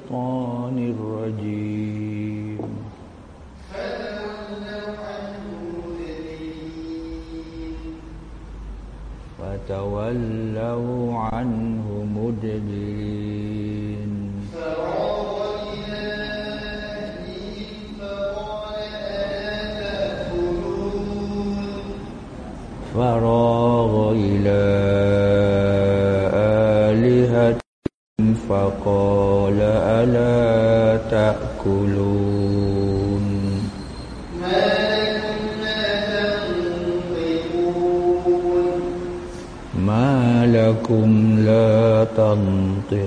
الشيطان ما لكم لا تنطقون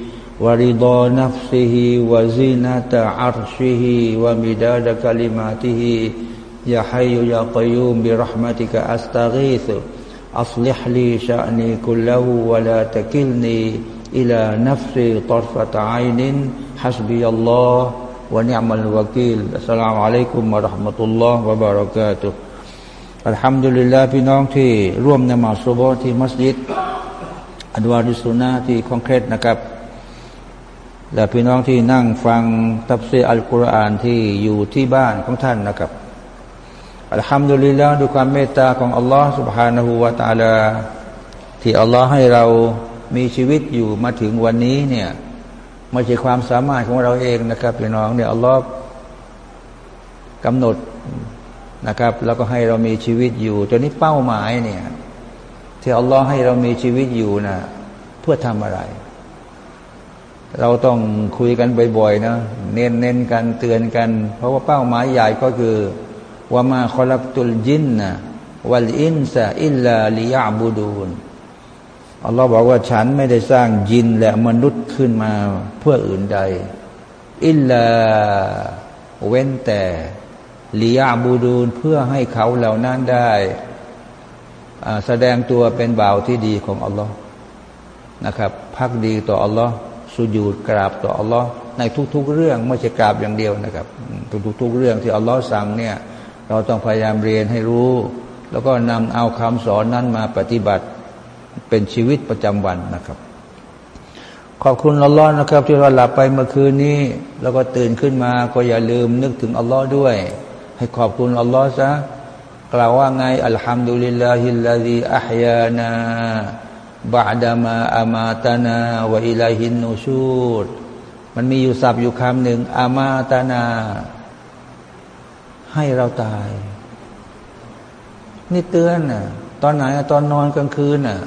ورضا نفسه وزينة عرشه ومداد كلماته يا حي يا قيوم برحمتك أستغيث أصلح لي شأني كله ولا تكلني إلى نفسي طرفة عين حسبي الله ونعم الوكيل السلام عليكم ورحمة الله وبركاته อัลฮัมดุลิลลาห์พี่น้องที่ร่วมนมาสุโบฮ์ที่มัสยิดอันวาริสุนาที่คอนเครตนะครับ และพี่น้องที่นั่งฟังตัฟซีรอัลกุรอานที่อยู่ที่บ้านของท่านนะครับ อัลฮัมดุลิลลาห์ด้วยความเมตตาของอัลลอฮ์ سبحانه และ تعالى ที่อัลลอฮ์ให้เรามีชีวิตอยู่มาถึงวันนี้เนี่ยไม่ใช่ความสามารถของเราเองนะครับพี่น้องเนี่ยอัลลอฮ์กำหนดนะครับ แล้วก็ให้เรามีชีวิตอยู่ตัวนี้เป้าหมายเนี่ย ที่อัลลอฮ์ให้เรามีชีวิตอยู่นะเพื่อทำอะไร เราต้องคุยกันบ่อยๆนะเน้นเน้นกันเตือนกัน เพราะว่าเป้าหมายใหญ่ก็คือว่ามาคอลักตุลจินนะวัลอินซาอิลลาลิยาบูดูนอัลลอฮ์บอกว่าฉันไม่ได้สร้างยินและมนุษย์ขึ้นมาเพื่ออื่นใด อิลลาเว้นแต่ลิยาบูดูนเพื่อให้เขาเหล่านั้นได้อ่าแสดงตัวเป็นบ่าวที่ดีของอัลลอฮ์นะครับ พักดีต่ออัลลอฮ์ สุญูดกราบต่ออัลลอฮ์ในทุก ๆ เรื่องไม่ใช่กราบอย่างเดียวนะครับ ทุกๆเรื่องที่อัลลอฮ์สั่งเนี่ยเราต้องพยายามเรียนให้รู้ แล้วก็นำเอาคำสอนนั้นมาปฏิบัติเป็นชีวิตประจำวันนะครับ ขอบคุณอัลลอฮ์นะครับ ที่เราหลับไปเมื่อคืนนี้ แล้วก็ตื่นขึ้นมาก็อย่าลืมนึกถึงอัลลอฮ์ด้วย ให้ขอบคุณอัลลอฮ์ซะกล่าวว่าไงอัลฮัมดุลิลลาฮิลลาฮิอัฮยานา บาดามาอามาตานาวอิลาฮินนูชูดมันมีอยู่ศัพท์อยู่คำหนึ่งอามาตานา ให้เราตาย นี่เตือนน่ะ ตอนไหนตอนนอนกลางคืนน่ะ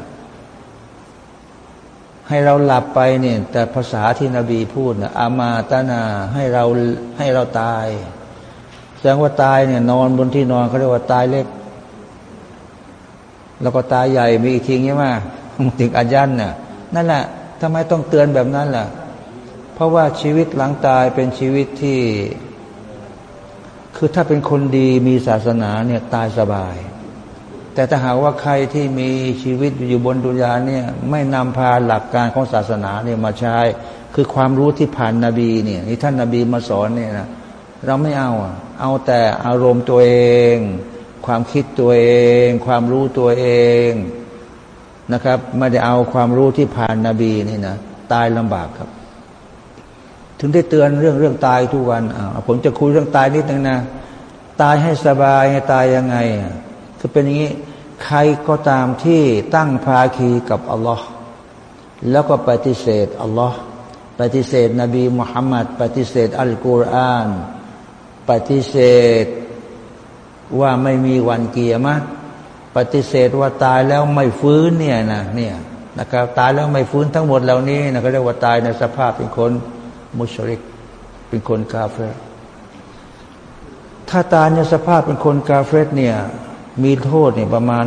ให้เราหลับไปเนี่ย แต่ภาษาที่นบีพูดนะอามาตานาให้เราให้เราตาย แสดงว่าตายเนี่ย นอนบนที่นอนเขาเรียกว่าตายเล็ก แล้วก็ตายใหญ่มีอีกทีใช่ไหม ถึงอายันน่ะนั่นแหละทำไมต้องเตือนแบบนั้นล่ะ เพราะว่าชีวิตหลังตายเป็นชีวิตที่ คือถ้าเป็นคนดีมีศาสนาเนี่ยตายสบาย แต่ถ้าหากว่าใครที่มีชีวิตอยู่บนดุนยาเนี่ยไม่นำพาหลักการของศาสนาเนี่ยมาใช้คือความรู้ที่ผ่านนาบีเนี่ยที่ท่านนาบีมาสอนเนี่ยนะเราไม่เอาเอาแต่อารมณ์ตัวเอง ความคิดตัวเอง ความรู้ตัวเอง นะครับ ไม่ได้เอาความรู้ที่ผ่านนาบีนี่นะตายลำบากครับ ถึงได้เตือนเรื่องเรื่องตายทุกวันอ่าผมจะคุยเรื่องตายนิดนึงนะ ตายให้สบายให้ตายยังไงคือเป็นอย่างนี้ใครก็ตามที่ตั้งภาคีกับอัลลอฮ์แล้วก็ปฏิเสธอัลลอฮ์ปฏิเสธ นบีมุฮัมมัดปฏิเสธอัลกุรอาน ปฏิเสธว่าไม่มีวันเกียรมะ ปฏิเสธว่าตายแล้วไม่ฟื้นเนี่ยนะเนี่ยนะครับตายแล้วไม่ฟื้นทั้งหมดเหล่านี้นะเขาเรียกว่าตายในสภาพเป็นคนมุชริก เป็นคนกาเฟรถ้าตายในสภาพเป็นคนกาเฟรเนี่ยมีโทษเนี่ยประมาณ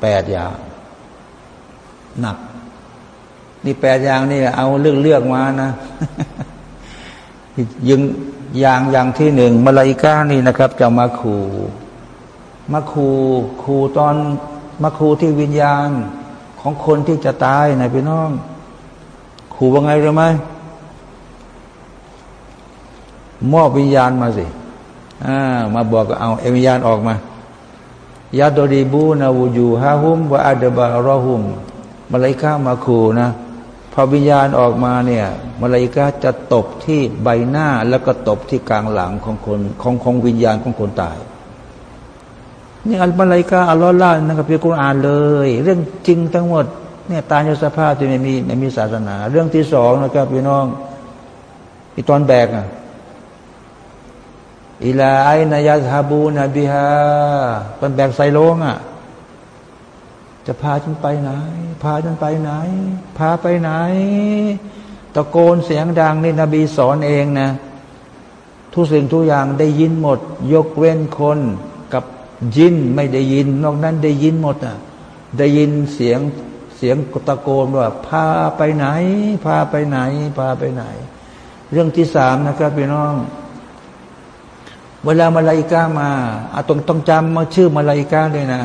แปดอย่างหนัก นี่แปดอย่างนี่เอาเลือกเลือกมานะยังอย่างอย่างที่หนึ่งมาลายกานี่นะครับ จะมาขู่ มาคูคูตอนมาคูที่วิญญาณของคนที่จะตายนะพี่น้องขู่ว่าไงรู้ไหมมอบวิญญาณมาสิามาบอกเอาเอวิญญาณออกมายาดรีบูนาวูยูฮาฮุมวะอัดบารอฮุมมาลายกามาคูนะพอวิญญาณออกมาเนี่ยมาลายกาจะตบที่ใบหน้าแล้วก็ตบที่กลางหลังของคนของของวิญญาณของคนตาย นี่อัลมาลายกาอัลลอฮ์ล่านะครับพี่กุรอานเลย เรื่องจริงทั้งหมดเนี่ยตายในสภาพที่ไม่มีไม่มีศาสนา เรื่องที่สองนะครับพี่น้องอีตอนแบกอะอิลาไอนายาฮาบูนบิฮาตอนแบกใส่โลงอะ จะพาฉันไปไหน พาฉันไปไหน พาไปไหน ตะโกนเสียงดังนี่นบีสอนเองนะ ทุกสิ่งทุกอย่างได้ยินหมด ยกเว้นคน ยินไม่ได้ยิน นอกนั้นได้ยินหมดอะได้ยินเสียงเสียงตะโกนว่า พาไปไหน พาไปไหน พาไปไหน เรื่องที่สามนะครับพี่น้อง เวลามาลายกามาอาต้องต้องจำมาชื่อมาลายกาเลยนะ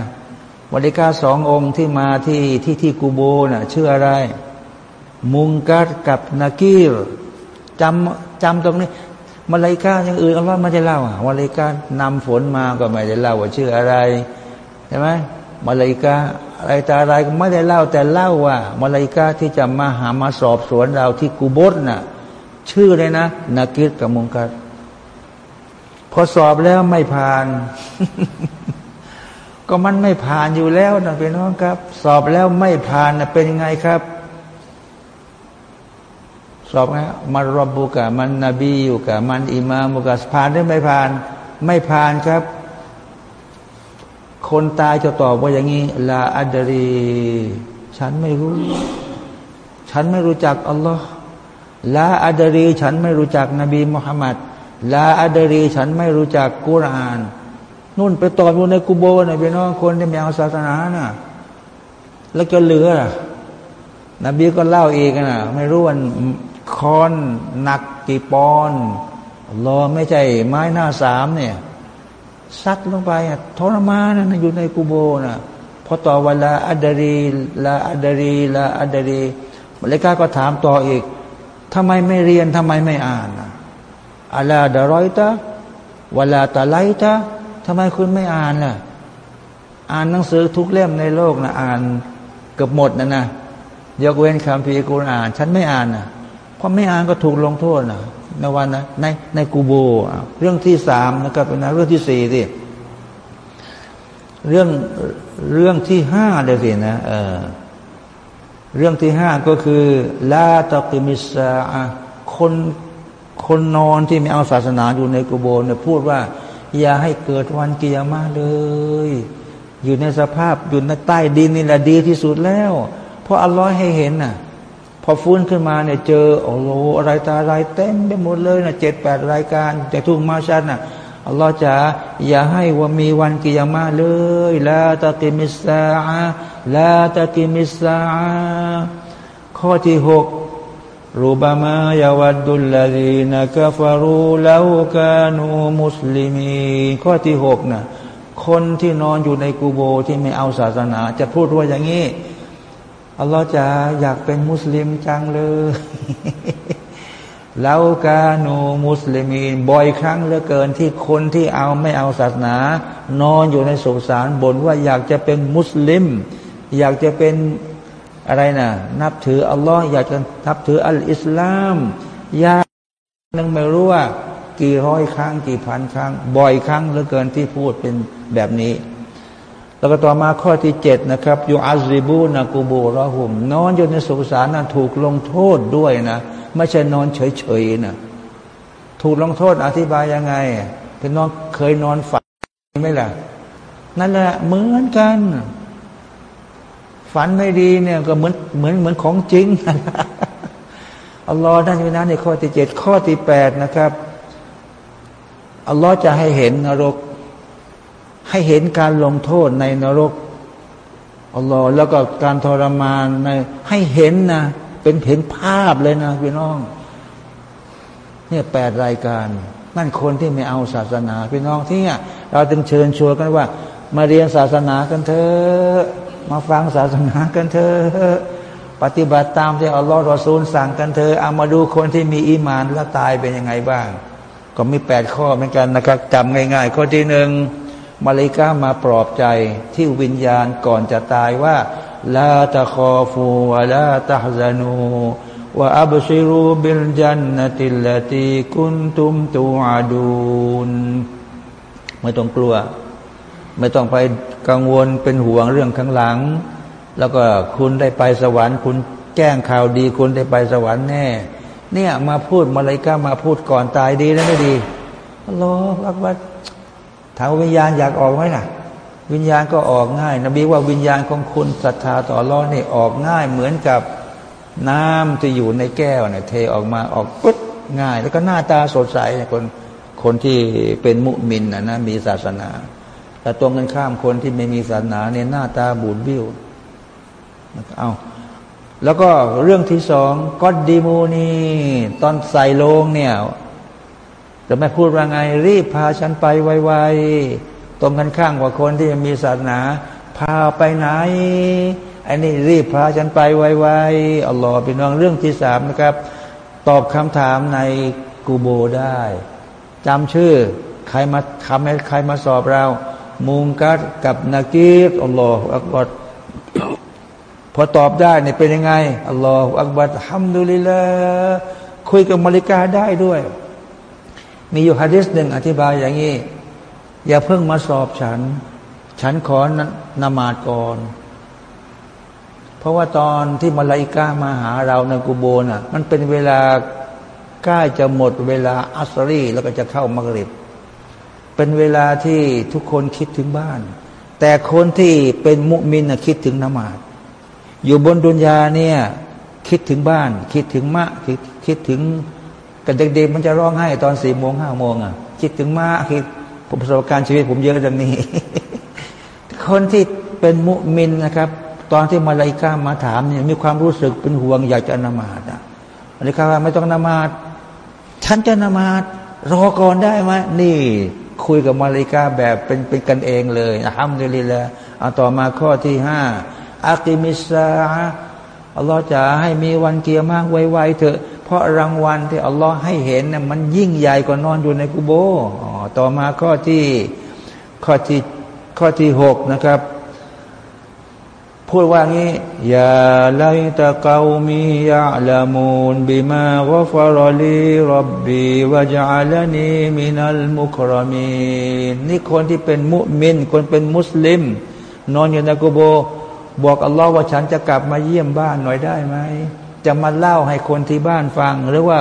มาลายกาสององค์ที่มาที่ที่ที่กูโบนะ่ะ ชื่ออะไร มุงกัดกับนากีรจำจำตรงนี้ มาเลกาอย่างอื่นอัลลอฮ์ไม่ได้เล่าอะมาเลกานำฝนมาก็ไม่ได้เล่าว่าชื่ออะไรใช่ไหมมาเลกาอะไรแต่อะไรก็ไม่ได้เล่า แต่เล่าว่ามาเลกาที่จะมาหามาสอบสวนเราที่กูบดน่ะ ชื่อเลยนะนากิรกับมุงกัดพอสอบแล้วไม่ผ่าน ก็มันไม่ผ่านอยู่แล้วนะพี่น้องครับ สอบแล้วไม่ผ่านนะเป็นยังไงครับ สอบไงมันรบบุกะมันนบีอยู่กะมันอิมามุกะผ่านหรือไม่ผ่าน ไม่ผ่านครับ คนตายจะตอบว่าอย่างนี้ลาอัดรี ฉันไม่รู้ ฉันไม่รู้จักอัลลอฮ์ลาอัดรี ฉันไม่รู้จักนบีมุฮัมมัดลาอัดรีฉันไม่รู้จักกุรานนู่นไปตอบอยู่ในกุโบนะพี่น้องคนที่มีเอาศาสนาน่ะ แล้วก็เหลือ นบีก็เล่าอีกนะไม่รู้วัน คอนหนักกี่ปอนรอไม่ใช่ไม้หน้าสามเนี่ยซัดลงไปทรมานนะอยู่ในกูโบนะพอต่อเวลาอัดรีลาอัดรีลาอัดรีมาเลกาก็ถามต่ออีกทำไมไม่เรียนทำไมไม่อ่านอัลาดารอยตะเวลาตะไลตะทำไมคุณไม่อ่านล่ะ อ่านหนังสือทุกเล่มในโลกนะอ่านเกือบหมดนะนะยกเว้นคำพีกุรอาน ฉันไม่อ่านนะ พราะไม่อ่านก็ถูกลงโทษนะในวันนะในในกูโบเรื่องที่สามนะครับเป็นเรื่องที่สี่สิเรื่องเรื่องที่ห้าเดี๋ยวสินะเออเรื่องที่ห้าก็คือลาตกิมิสาคนคนนอนที่ไม่เอาศาสนาอยู่ในกุโบเนี่ยพูดว่า อย่าให้เกิดวันกิยามาเลย อยู่ในสภาพอยู่ในใต้ดินนี่แหละดีที่สุดแล้ว เพราะอัลลอฮ์ให้เห็นน่ะ อฟื้นขึ้นมาเนี่ยเจอโอ้โหอะไรตาอะไรเต็มไปหมดเลยนะเจ็ดแปดรายการแต่ทุ่งมาชันน่ะอัลลอฮ์จะอย่าให้ว่ามีวันกิยามาเลยลาตะกิมิสาลาตะกิมิสาข้อที่หกรูบามายาวัดดุลลาดีนักฟารูลาวกานูมุสลิมีข้อที่หกนะคนที่นอนอยู่ในกูโบที่ไม่เอาศาสนา จะพูดว่าอย่างนี้ อัลลอฮ์จะอยากเป็นมุสลิมจังเลยแลาวกานูมุสลิมีบ่อยครั้งเหลือเกินที่คนที่เอาไม่เอาศาสนา นอนอยู่ในสุสานบ่นว่าอยากจะเป็นมุสลิม อยากจะเป็นอะไรนะนับถืออัลลอฮ์อยากจะนับถืออัลอิสลามยากนึงไม่รู้ว่า กี่ร้อยครั้ง กี่พันครั้ง บ่อยครั้งเหลือเกินที่พูดเป็นแบบนี้ แล้วก็ต่อมาข้อที่เจ็ดนะครับยูอัซิบูนะกูบูรอหุม นอนอยู่ในสุสานนั้นถูกลงโทษด้วยนะ ไม่ใช่นอนเฉยๆนะถูกลงโทษอธิบายยังไงเป็นนอนเคยนอนฝันไหมล่ะ นั่นแหละเหมือนกัน ฝันไม่ดีเนี่ยก็เหมือนเหมือนเหมือนของจริงอัลลอฮ์ท่านอยู่นะในข้อที่เจ็ดข้อที่แปดนะครับอัลลอฮ์จะให้เห็นนรก ให้เห็นการลงโทษในนรกอัลลอฮ์แล้วก็การทรมานในให้เห็นนะ เป็นเห็นภาพเลยนะพี่น้อง เนี่ยแปดรายการ นั่นคนที่ไม่เอาศาสนา พี่น้องที่เนี่ยเราจึงเชิญชวนกันว่า มาเรียนศาสนากันเถอะมาฟังศาสนากันเถอะปฏิบัติตามที่อัลลอฮฺรอซูลสั่งกันเถอะเอามาดูคนที่มีอีมานแล้วตายเป็นยังไงบ้าง ก็มีแปดข้อเหมือนกันนะครับจำง่ายๆ ข้อที่หนึ่ง มาเลกามาปลอบใจที่วิญญาณก่อนจะตายว่าลาตะคอฟูวะลาตะฮซานูว่าอับซิรูบิลจันนติลตีกุนตุมตูอาดูนไม่ต้องกลัว ไม่ต้องไปกังวลเป็นห่วงเรื่องข้างหลัง แล้วก็คุณได้ไปสวรรค์ คุณแจ้งข่าวดี คุณได้ไปสวรรค์แน่ เนี่ยมาพูดมาเลยก้ามาพูดก่อนตายดีแล้วไม่ดีรอรักว่า ถามวิญญาณอยากออกไหมนะวิญญาณก็ออกง่าย นบีว่าวิญญาณของคุณศรัทธาต่อรอนี่ออกง่ายเหมือนกับน้ำที่อยู่ในแก้วเนี่ยเทออกมาออกปุ๊บง่าย แล้วก็หน้าตาสดใสคนคนที่เป็นมุมินนะนะมีศาสนา แต่ตรงกันข้ามคนที่ไม่มีศาสนาเนี่ยหน้าตาบูดบิ้วเอาแล้วก็เรื่องที่สองก็ดีมูนีตอนใส่ลงเนี่ย จะไม่พูดว่าไง รีบพาฉันไปไวๆตรงกันข้างกว่าคนที่มีศาสนา พาไปไหนไอ้นี่รีบพาฉันไปไวๆอัลลอฮฺเป็นองเรื่องที่สามนะครับ ตอบคำถามในกูโบได้จำชื่อ ใครมาทำให้ใครมาสอบเรา มุงกัดกับนากีรอัลลอฮฺอักบัดพอตอบได้เนี่ยเป็นยังไงอัลลอฮฺอักบัดฮัมดุลิลละคุยกับมาริกาได้ด้วย มีอยู่ฮะดิษหนึ่งอธิบายอย่างนี้ อย่าเพิ่งมาสอบฉัน ฉันขอนมาดก่อน เพราะว่าตอนที่มาลาอิกามาหาเราในกุโบน่ะ มันเป็นเวลาใกล้จะหมดเวลาอัสรีแล้วก็จะเข้ามักริบ เป็นเวลาที่ทุกคนคิดถึงบ้าน แต่คนที่เป็นมุมินนะคิดถึงนมาดอยู่บนดุนยาเนี่ยคิดถึงบ้าน คิดถึงมะคิดคิดถึง กันเด็กๆมันจะร้องไห้ตอนสี่โมงห้าโมงอะ คิดถึงมะคิดประสบการณ์ชีวิตผมเยอะดังนี้ คนที่เป็นมุมินนะครับ ตอนที่มาลายกามาถามเนี่ยมีความรู้สึกเป็นห่วงอยากจะนมาดอะมาลายกาว่าไม่ต้องนมาดฉันจะนมาดรอก่อนได้ไหมนี่คุยกับมาลิกาแบบเป็นเป็นกันเองเลยนะฮัมดุลิลละเอาต่อมาข้อที่ห้าอากิมิสซาอัลลอฮ์จะให้มีวันเกียร์มากไวๆเถอะ เพราะรางวัลที่อัลลอฮ์ให้เห็นน่ยมันยิ่งใหญ่กว่านอนอยู่ในกุโบต่อมาข้อที่ข้อที่ข้อที่หกนะครับ พูดว่างี้ยาไลตะเกามียาละมูนบิมาวฟารลีรับบีวะจัลนีมินัลมุครามีนี่คนที่เป็นมุมิน คนเป็นมุสลิม นอนอยู่ในกุโบ บอกอัลลอฮ์ว่าฉันจะกลับมาเยี่ยมบ้านหน่อยได้ไหม จะมาเล่าให้คนที่บ้านฟัง หรือว่า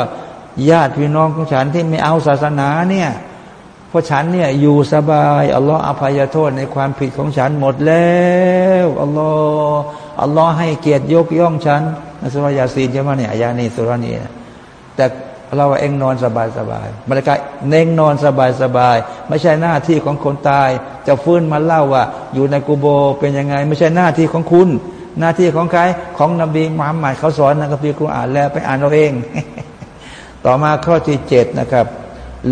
ญาติพี่น้องของฉันที่ไม่เอาศาสนาเนี่ยเพราะฉันเนี่ยอยู่สบายอัลลอฮ์อภัยโทษในความผิดของฉันหมดแล้วอัลลอฮ์อัลลอฮ์ให้เกียรติยกย่องฉันนสุรยาซีนใช่ไหมเนี่ยอายานีสุรานีนะแต่เราเองนอนสบายสบายบรรยากาศเน่งนอนสบายสบาย ไม่ใช่หน้าที่ของคนตาย จะฟื้นมาเล่าว่า อยู่ในกูโบเป็นยังไง ไม่ใช่หน้าที่ของคุณ หน้าที่ของใครของนบีมุฮัมมัดเขาสอนในคัมภีร์กุรอานแล้วไปอ่านเราเอง ต่อมาข้อที่เจ็ดนะครับ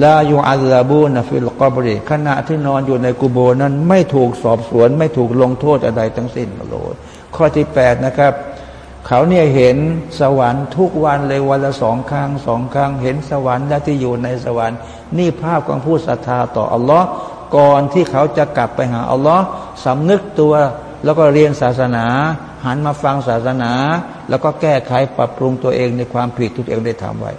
ลาอยูอัลลาบูนฟิลกอบริขณะที่นอนอยู่ในกุโบนั้น ไม่ถูกสอบสวน ไม่ถูกลงโทษอะไรทั้งสิ้นโลดข้อที่แปดนะครับ เขาเนี่ยเห็นสวรรค์ทุกวันเลยวันละสองครั้งสองครั้ง เห็นสวรรค์และที่อยู่ในสวรรค์ นี่ภาพของผู้ศรัทธาต่ออัลลอฮ์ก่อนที่เขาจะกลับไปหาอัลลอฮ์สำนึกตัว แล้วก็เรียนศาสนา หันมาฟังศาสนา แล้วก็แก้ไขปรับปรุงตัวเองในความผิดที่ตัวเองได้ทำไว้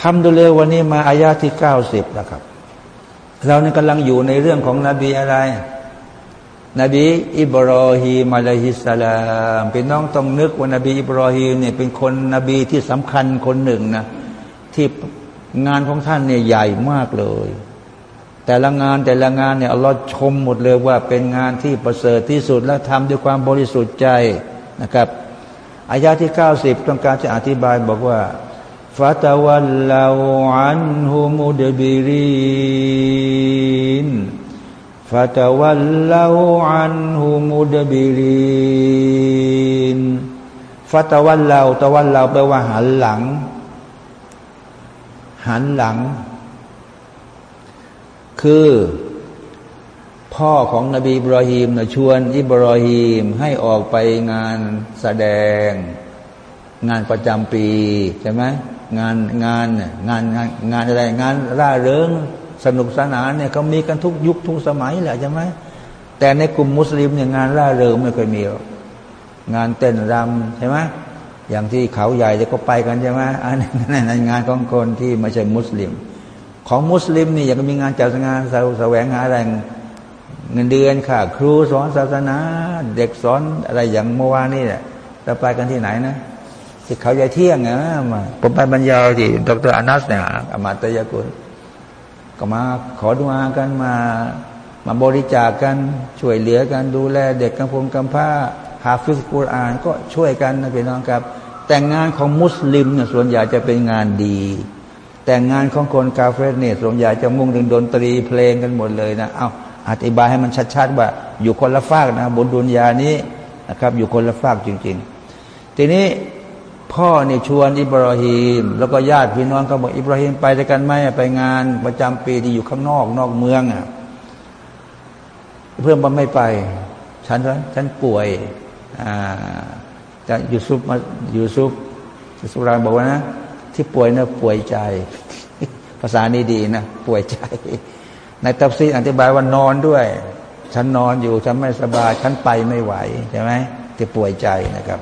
ทำดูเลยวันนี้มาอายาที่เก้าสิบนะครับ เรานี่กำลังอยู่ในเรื่องของนบีอะไร นบี อิบรอฮีมอะลัยฮิสลามเป็นน้องต้องนึกว่านบีอิบรอฮีมเนี่ยเป็นคนนบีที่สำคัญคนหนึ่งนะที่งานของท่านเนี่ยใหญ่มากเลย แต่ละงานแต่ละงานเนี่ยอัลลอฮ์ชมหมดเลยว่าเป็นงานที่ประเสริฐที่สุดและทำด้วยความบริสุทธิ์ใจนะครับอายาที่ 90 ต้องการจะอธิบายบอกว่าฟาตาวัลลาอันฮูมูเดบิรินฟาตาวัลลาอันฮูมูเดบิรินฟาตาวัลลาตาวัลลาแปลว่าหันหลัง หันหลัง คือ พ่อของนบีอิบราฮิมนะชวนอิบราฮิมให้ออกไปงานแสดง งานประจำปีใช่ไหมงานงานงานงานงานอะไรงานร่าเริงสนุกสนานเนี่ยเขามีกันทุกยุคทุกสมัยแหละใช่ไหมแต่ในกลุ่มมุสลิมเนี่ยงานร่าเริงไม่เคยมีหรอกงานเต้นรำใช่ไหมอย่างที่เขาใหญ่จะก็ไปกันใช่ไหมอันนั้นงานของคนที่ไม่ใช่มุสลิม ของมุสลิมนี่อยังมีงานจัดงานแสวงหาแรงเงินเดือนค่ะ ครูสอนศาสนา เด็กสอนอะไรอย่างเมื่อวานนี่แหละจะไปกันที่ไหนนะที่เขาใหญ่เที่ยงนะมาผมไปบรรยายที่ดรอนัสเนี่ยอามาตยากุลก็มาขอดูอากันมา มาบริจาคกันช่วยเหลือกันดูแล เด็กกำพงกำพร้าหาฟิสกุรอานก็ช่วยกันนะพี่น้องครับ แต่งงานของมุสลิมเนี่ยส่วนใหญ่จะเป็นงานดี แต่งงานของคนกาเฟรเนี่ยส่วนใหญ่จะมุ่งถึงดนตรีเพลงกันหมดเลยนะเอาอธิบายให้มันชัดๆว่า อยู่คนละฝากนะบนดุนยานี้นะครับ อยู่คนละฝากจริง ๆ ทีนี้พ่อเนี่ยชวนอิบราฮิมแล้วก็ญาติพี่น้องก็บอกอิบราฮิมไปด้วยกันไหมไปงานประจำปีที่อยู่ข้างนอกนอกเมืองอะเพื่อนบอกไม่ไป ฉันฉันป่วยอ่าจะยูซุปมายูซุปสุรานบอกว่านะ ที่ป่วยนะป่วยใจ ภาษานี้ดีนะป่วยใจ ในตัฟซีอธิบายว่านอนด้วย ฉันนอนอยู่ฉันไม่สบายฉันไปไม่ไหวใช่ไหมที่ป่วยใจนะครับ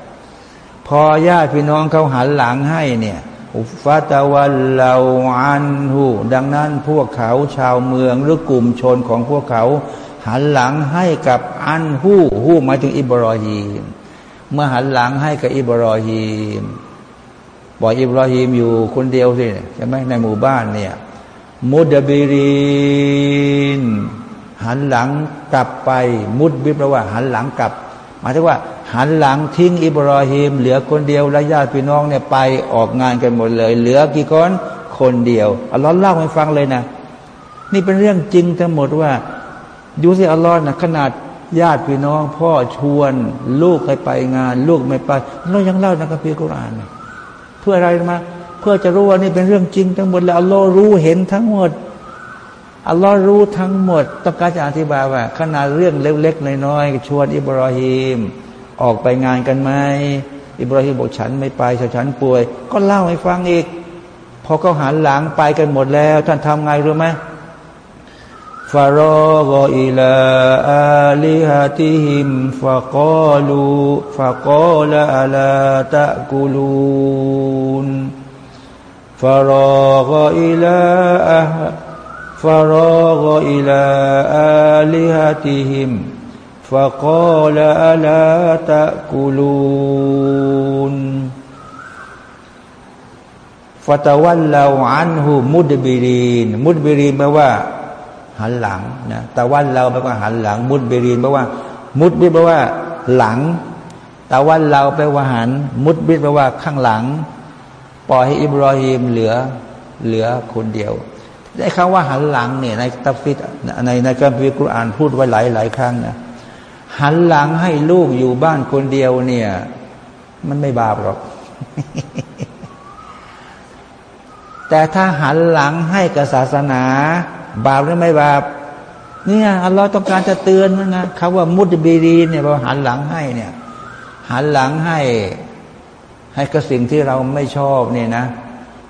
พอญาติพี่น้องเขาหันหลังให้เนี่ยอุฟาตะวันเลาอันหูดังนั้นพวกเขาชาวเมืองหรือกลุ่มชนของพวกเขา หันหลังให้กับอันหูหูหมายถึงอิบรอฮีมเมื่อหันหลังให้กับอิบรอฮีม บอกอิบรอฮีมอยู่คนเดียวสิใช่ไหมในหมู่บ้านเนี่ยมุดบิรินหันหลังกลับไป มุดบิแปลว่า หันหลังกลับหมายถึงว่า หันหลังทิ้งอิบราฮิมเหลือคนเดียวและญาติพี่น้องเนี่ยไปออกงานกันหมดเลย เหลือกี่คนคนเดียวอัลลอฮ์เล่าให้ฟังเลยนะ นี่เป็นเรื่องจริงทั้งหมดว่าดูสิอัลลอฮ์นะขนาดญาติพี่น้อง พ่อชวน ลูกให้ไปงาน ลูกไม่ไปเรายังเล่าในคัมภีร์กุรอานเพื่ออะไรมา เพื่อจะรู้ว่านี่เป็นเรื่องจริงทั้งหมดแล้วอัลลอฮ์รู้เห็นทั้งหมดอัลลอฮ์รู้ทั้งหมด ต้องการจะอธิบายว่าขนาดเรื่องเล็กๆน้อยๆชวนอิบราฮิมออกไปงานกันไหมอิบราฮิมบอกฉันไม่ไปฉันป่วย ก็เล่าให้ฟังอีก พอเขาหันหลังไปกันหมดแล้ว ท่านทำไงรู้ไหม ฟ فرغ إلى آلهتهم فقالوا فقال ألا تأكلون فراغ إلى أهل فراغ إلى آلهتهم فقال ألا تأكلون فتولوا عنه مدبرين مدبرين แปลว่า หันหลังนะตะวันเราแปลว่าหันหลัง มุดเบรีนแปลว่า มุดบิดแปลว่า หลังตะวันเราแปลว่าหัน มุดบิดแปลว่าข้างหลัง ปล่อยให้อิบรอฮิมเหลือเหลือคนเดียวได้คำว่าหันหลังเนี่ยในตัฟฟิดในในการพิกุรอานพูดไว้หลายหลายครั้งนะหันหลังให้ลูกอยู่บ้านคนเดียวเนี่ย มันไม่บาปหรอก แต่ถ้าหันหลังให้กับศาสนา บาปหรือไม่บาปเนี่ยอัลลอฮ์ต้องการจะเตือนมันนะคำว่ามุดบีรีเนี่ยพอหันหลังให้เนี่ยหันหลังให้ ให้กับสิ่งที่เราไม่ชอบเนี่ยนะ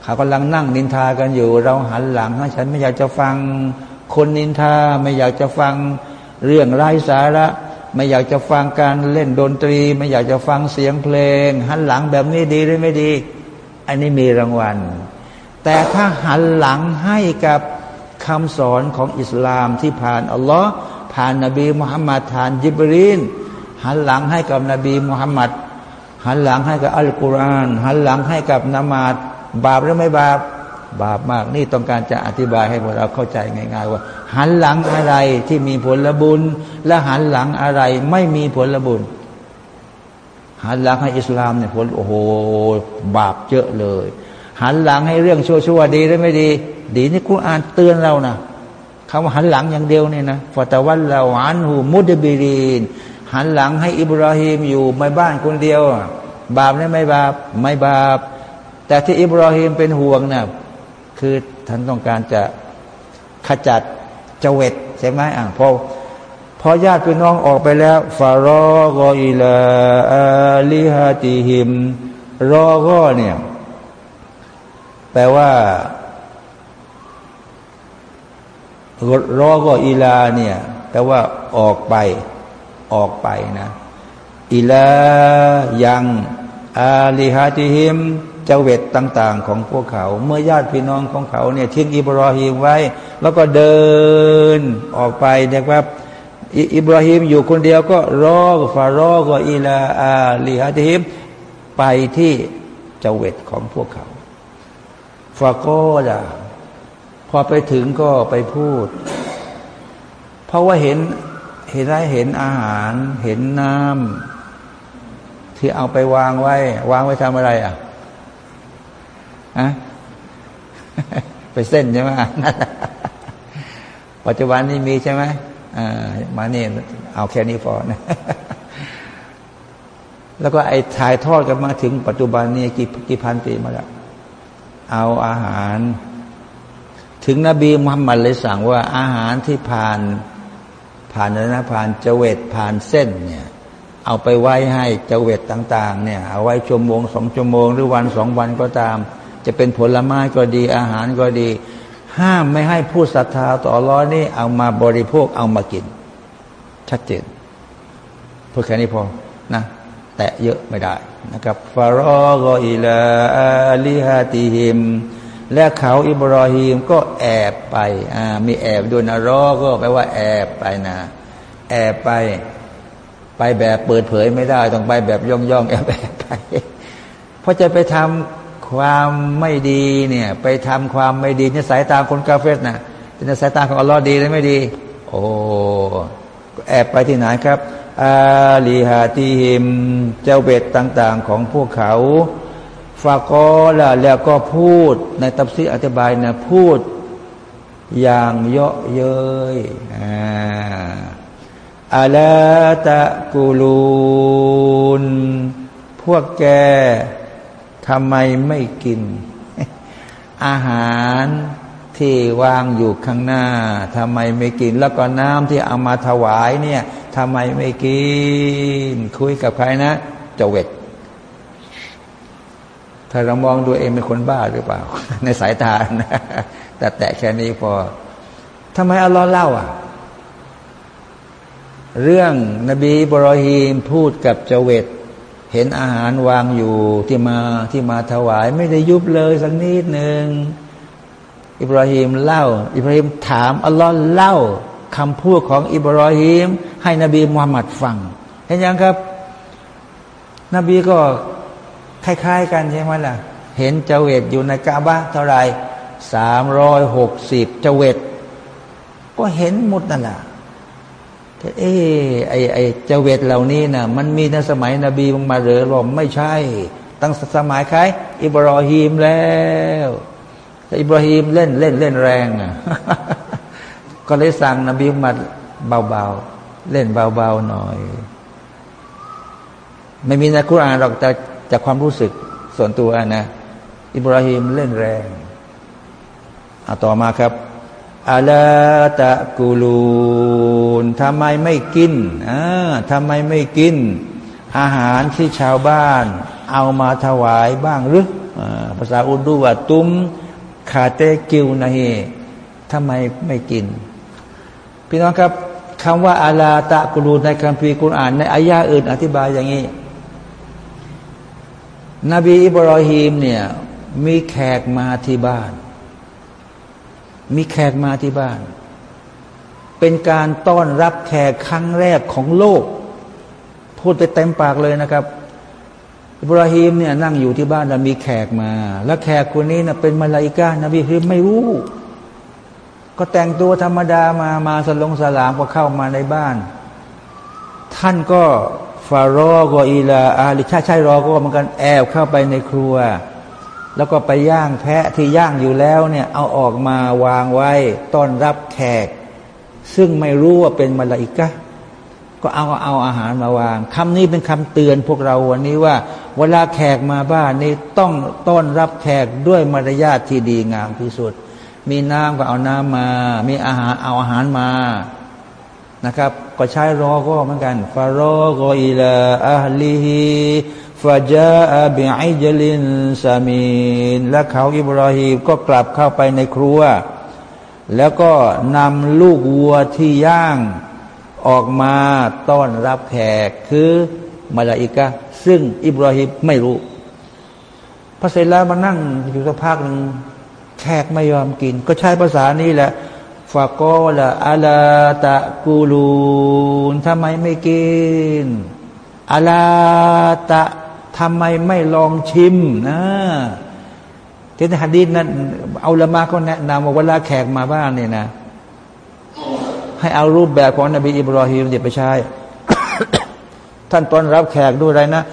เขากำลังนั่งนินทากันอยู่ เราหันหลังให้ฉันไม่อยากจะฟังคนนินทา ไม่อยากจะฟังเรื่องไร้สาระไม่อยากจะฟังการเล่นดนตรี ไม่อยากจะฟังเสียงเพลง หันหลังแบบนี้ดีหรือไม่ดี อันนี้มีรางวัล แต่ถ้าหันหลังให้กับ คำสอนของอิสลามที่ผ่านอัลลอฮ์ผ่านนบีมุฮัมมัดผ่านยิบรีนหันหลังให้กับนบีมุฮัมมัดหันหลังให้กับอัลกุรอานหันหลังให้กับนามาดบาปหรือไม่บาปบาปมากนี่ต้องการจะอธิบายให้พวกเราเข้าใจง่าย ๆ ว่า หันหลังอะไรที่มีผลบุญ และหันหลังอะไรไม่มีผลบุญ หันหลังให้อิสลามเนี่ยผลโอ้โหบาปเยอะเลย หันหลังให้เรื่องชั่วๆดีหรือไม่ดี ดีนี่กุรอานเตือนเรานะคำว่าหันหลังอย่างเดียวเนี่ยนะฟาตะวันเราอันหูมุดบิรีนหันหลังให้อิบราฮิมอยู่ในบ้านคนเดียว บาปหรือไม่บาปไม่บาป แต่ที่อิบราฮิมเป็นห่วงนะ่ะคือท่านต้องการจะขจัดเจเวตใช่ไหมอะพอพอญาติพี่น้องออกไปแล้วฟารอกอิลาอาลิฮาติฮิมรอก็เนี่ย แปลว่ารอก็อิลาเนี่ยแปลว่าออกไป ออกไปนะอิลายังอาลิฮาติฮิมจเวตต่าง ๆ ของพวกเขา เมื่อญาติพี่น้องของเขาเนี่ยทิ้งอิบราฮิมไว้ แล้วก็เดินออกไปนะครับอิบราฮิมอยู่คนเดียวก็รอฟารอก็อิลาอาลีฮะติฮิมไปที่จเวตของพวกเขา ฟาโกดาพอไปถึงก็ไปพูด เพราะว่าเห็นเห็นได้เห็นอาหาร เห็นน้ำที่เอาไปวางไว้ วางไว้ทำอะไรอะอะไปเส้นใช่ไหมปัจจุบันนี้มีใช่ไหมมาเนี่ยเอาแค่นี้พอนะแล้วก็ไอ้ถ่ายทอดกันมาถึงปัจจุบันนี้กี่กี่พันปีมาแล้ว เอาอาหาร ถึงนบีมุฮัมมัดเลยสั่งว่าอาหารที่ผ่าน ผ่านนะผ่านเจเวตผ่านเส้นเนี่ย เอาไปไว้ให้เจเวตต่าง ๆ เนี่ย เอาไว้ชั่วโมงสองชั่วโมงหรือวันสองวันก็ตาม จะเป็นผลไม้ก็ดีอาหารก็ดี ห้ามไม่ให้ผู้ศรัทธาต่อร้อนี่เอามาบริโภคเอามากิน ชัดเจนพูดแค่นี้พอนะ แตะเยอะไม่ได้นะครับฟารอกอิลาอาลิฮาติฮิม และเขาอิบรอฮีมก็แอบไปอ่ามีแอบด้วยนะรอก็แปลว่า แอบไปนะ แอบไป ไปแบบเปิดเผยไม่ได้ ต้องไปแบบย่องย่องแอบแอบไป เพราะจะไปทำความไม่ดีเนี่ย ไปทำความไม่ดีในสายตาคนกาเฟสนะเป็นสายตาของอัลลอฮ์ดีหรือไม่ดี โอ้แอบไปที่ไหนครับ อาลีฮาติฮิม เจ้าเบ็ดต่าง ๆ ของพวกเขาฟากอละแล้วก็พูดในตับซีอธิบายนะพูด อย่างเยาะเย้ยอาลาตะกูลูน พวกแกทำไมไม่กิน อาหาร ที่วางอยู่ข้างหน้าทำไมไม่กิน แล้วก็น้ำที่เอามาถวายเนี่ยทำไมไม่กิน คุยกับใครนะเจเวตถ้าเรามองดูเองเป็นคนบ้าหรือเปล่า ในสายตานะแต่แตะแค่นี้พอทำไมอัลลอฮ์เล่าอะ เรื่องนบีบรอฮีมพูดกับเจเวตเห็นอาหารวางอยู่ที่มาที่มาถวายไม่ได้ยุบเลยสักนิดหนึ่ง อิบราฮิมเล่า อิบราฮิมถามอัลลอฮ์เล่าคำพูดของอิบราฮิมให้นบีมุฮัมมัดฟังเห็นยังครับ นบีก็คล้ายๆกันใช่ไหมล่ะ เห็นเจเวตอยู่ในกาบะเท่าไรสามร้อยหกสิบเจเวตก็เห็นหมดนั่นแหละเออไอไอเจเวตเหล่านี้นะ่ะ มันมีในสมัยนบีมาหรือหรอไม่ใช่ ตั้งสมัยใครอิบรอฮีมแล้ว อิบราฮิมเล่นเล่นเล่นแรงอะก็เลยสั่งนบีมาเบาๆ เล่นเบาๆหน่อย ไม่มีในคุรานหรอกแต่จากความรู้สึกส่วนตัวนะ อิบราฮิมเล่นแรงเอาต่อมาครับอาลาตะกูลูนทำไมไม่กินอ่าทำไมไม่กิน อาหารที่ชาวบ้าน เอามาถวายบ้างหรือภาษาอุดูว่าตุ้ม คาเตกิวนะเฮทำไมไม่กิน พี่น้องครับคำว่าอาลาตะกูลูในคัมภีร์กุรอานในอายาอื่น อธิบายอย่างนี้ นบีอิบรอฮีมเนี่ยมีแขกมาที่บ้าน มีแขกมาที่บ้าน เป็นการต้อนรับแขกครั้งแรกของโลก พูดไปเต็มปากเลยนะครับ อิบราฮิมเนี่ยนั่งอยู่ที่บ้านแล้วมีแขกมา แล้วแขกคนนี้นะเป็นมาลาอิกานบีฮิมไม่รู้ ก็แต่งตัวธรรมดามามาสลงสลามก็เข้ามาในบ้าน ท่านก็ฟารอกอีลาอาลิชาใช่รอก็เหมือนกันแอบเข้าไปในครัว แล้วก็ไปย่างแพะที่ย่างอยู่แล้วเนี่ยเอาออกมาวางไว้ต้อนรับแขก ซึ่งไม่รู้ว่าเป็นมาลาอิกะ ก็เอาเอาอาหารมาวางคำนี้เป็นคำเตือนพวกเราวันนี้ว่า เวลาแขกมาบ้านนี่ต้องต้อนรับแขกด้วยมารยาทที่ดีงามที่สุด มีน้ำก็เอาน้ำมา มีอาหารเอาอาหารมานะครับ ก็ใช้รอก็เหมือนกันฟารอกอิลาอัลลีฮีฟาจาอบิไอจลินซามีนและเขาอิบราฮิมก็กลับเข้าไปในครัว แล้วก็นำลูกวัวที่ย่าง ออกมาต้อนรับแขกคือมาลาอิกะซึ่งอิบราฮิมไม่รู้พระเสร็จแล้วมานั่งอยู่สักพักหนึ่งแขกไม่ยอมกิน ก็ใช้ภาษานี้แหละฟาโกละอาลาตะกูลูนทำไมไม่กินอาลาตะทำไมไม่ลองชิมนะที่ในฮะดีษนั้นเอาละมาก็แนะนำว่าเวลาแขกมาบ้านเนี่ยนะ ให้เอารูปแบบของนบีอิบราฮิมเดี๋ยไปใช้ ท่านต้อนรับแขกด้วยอะไรนะ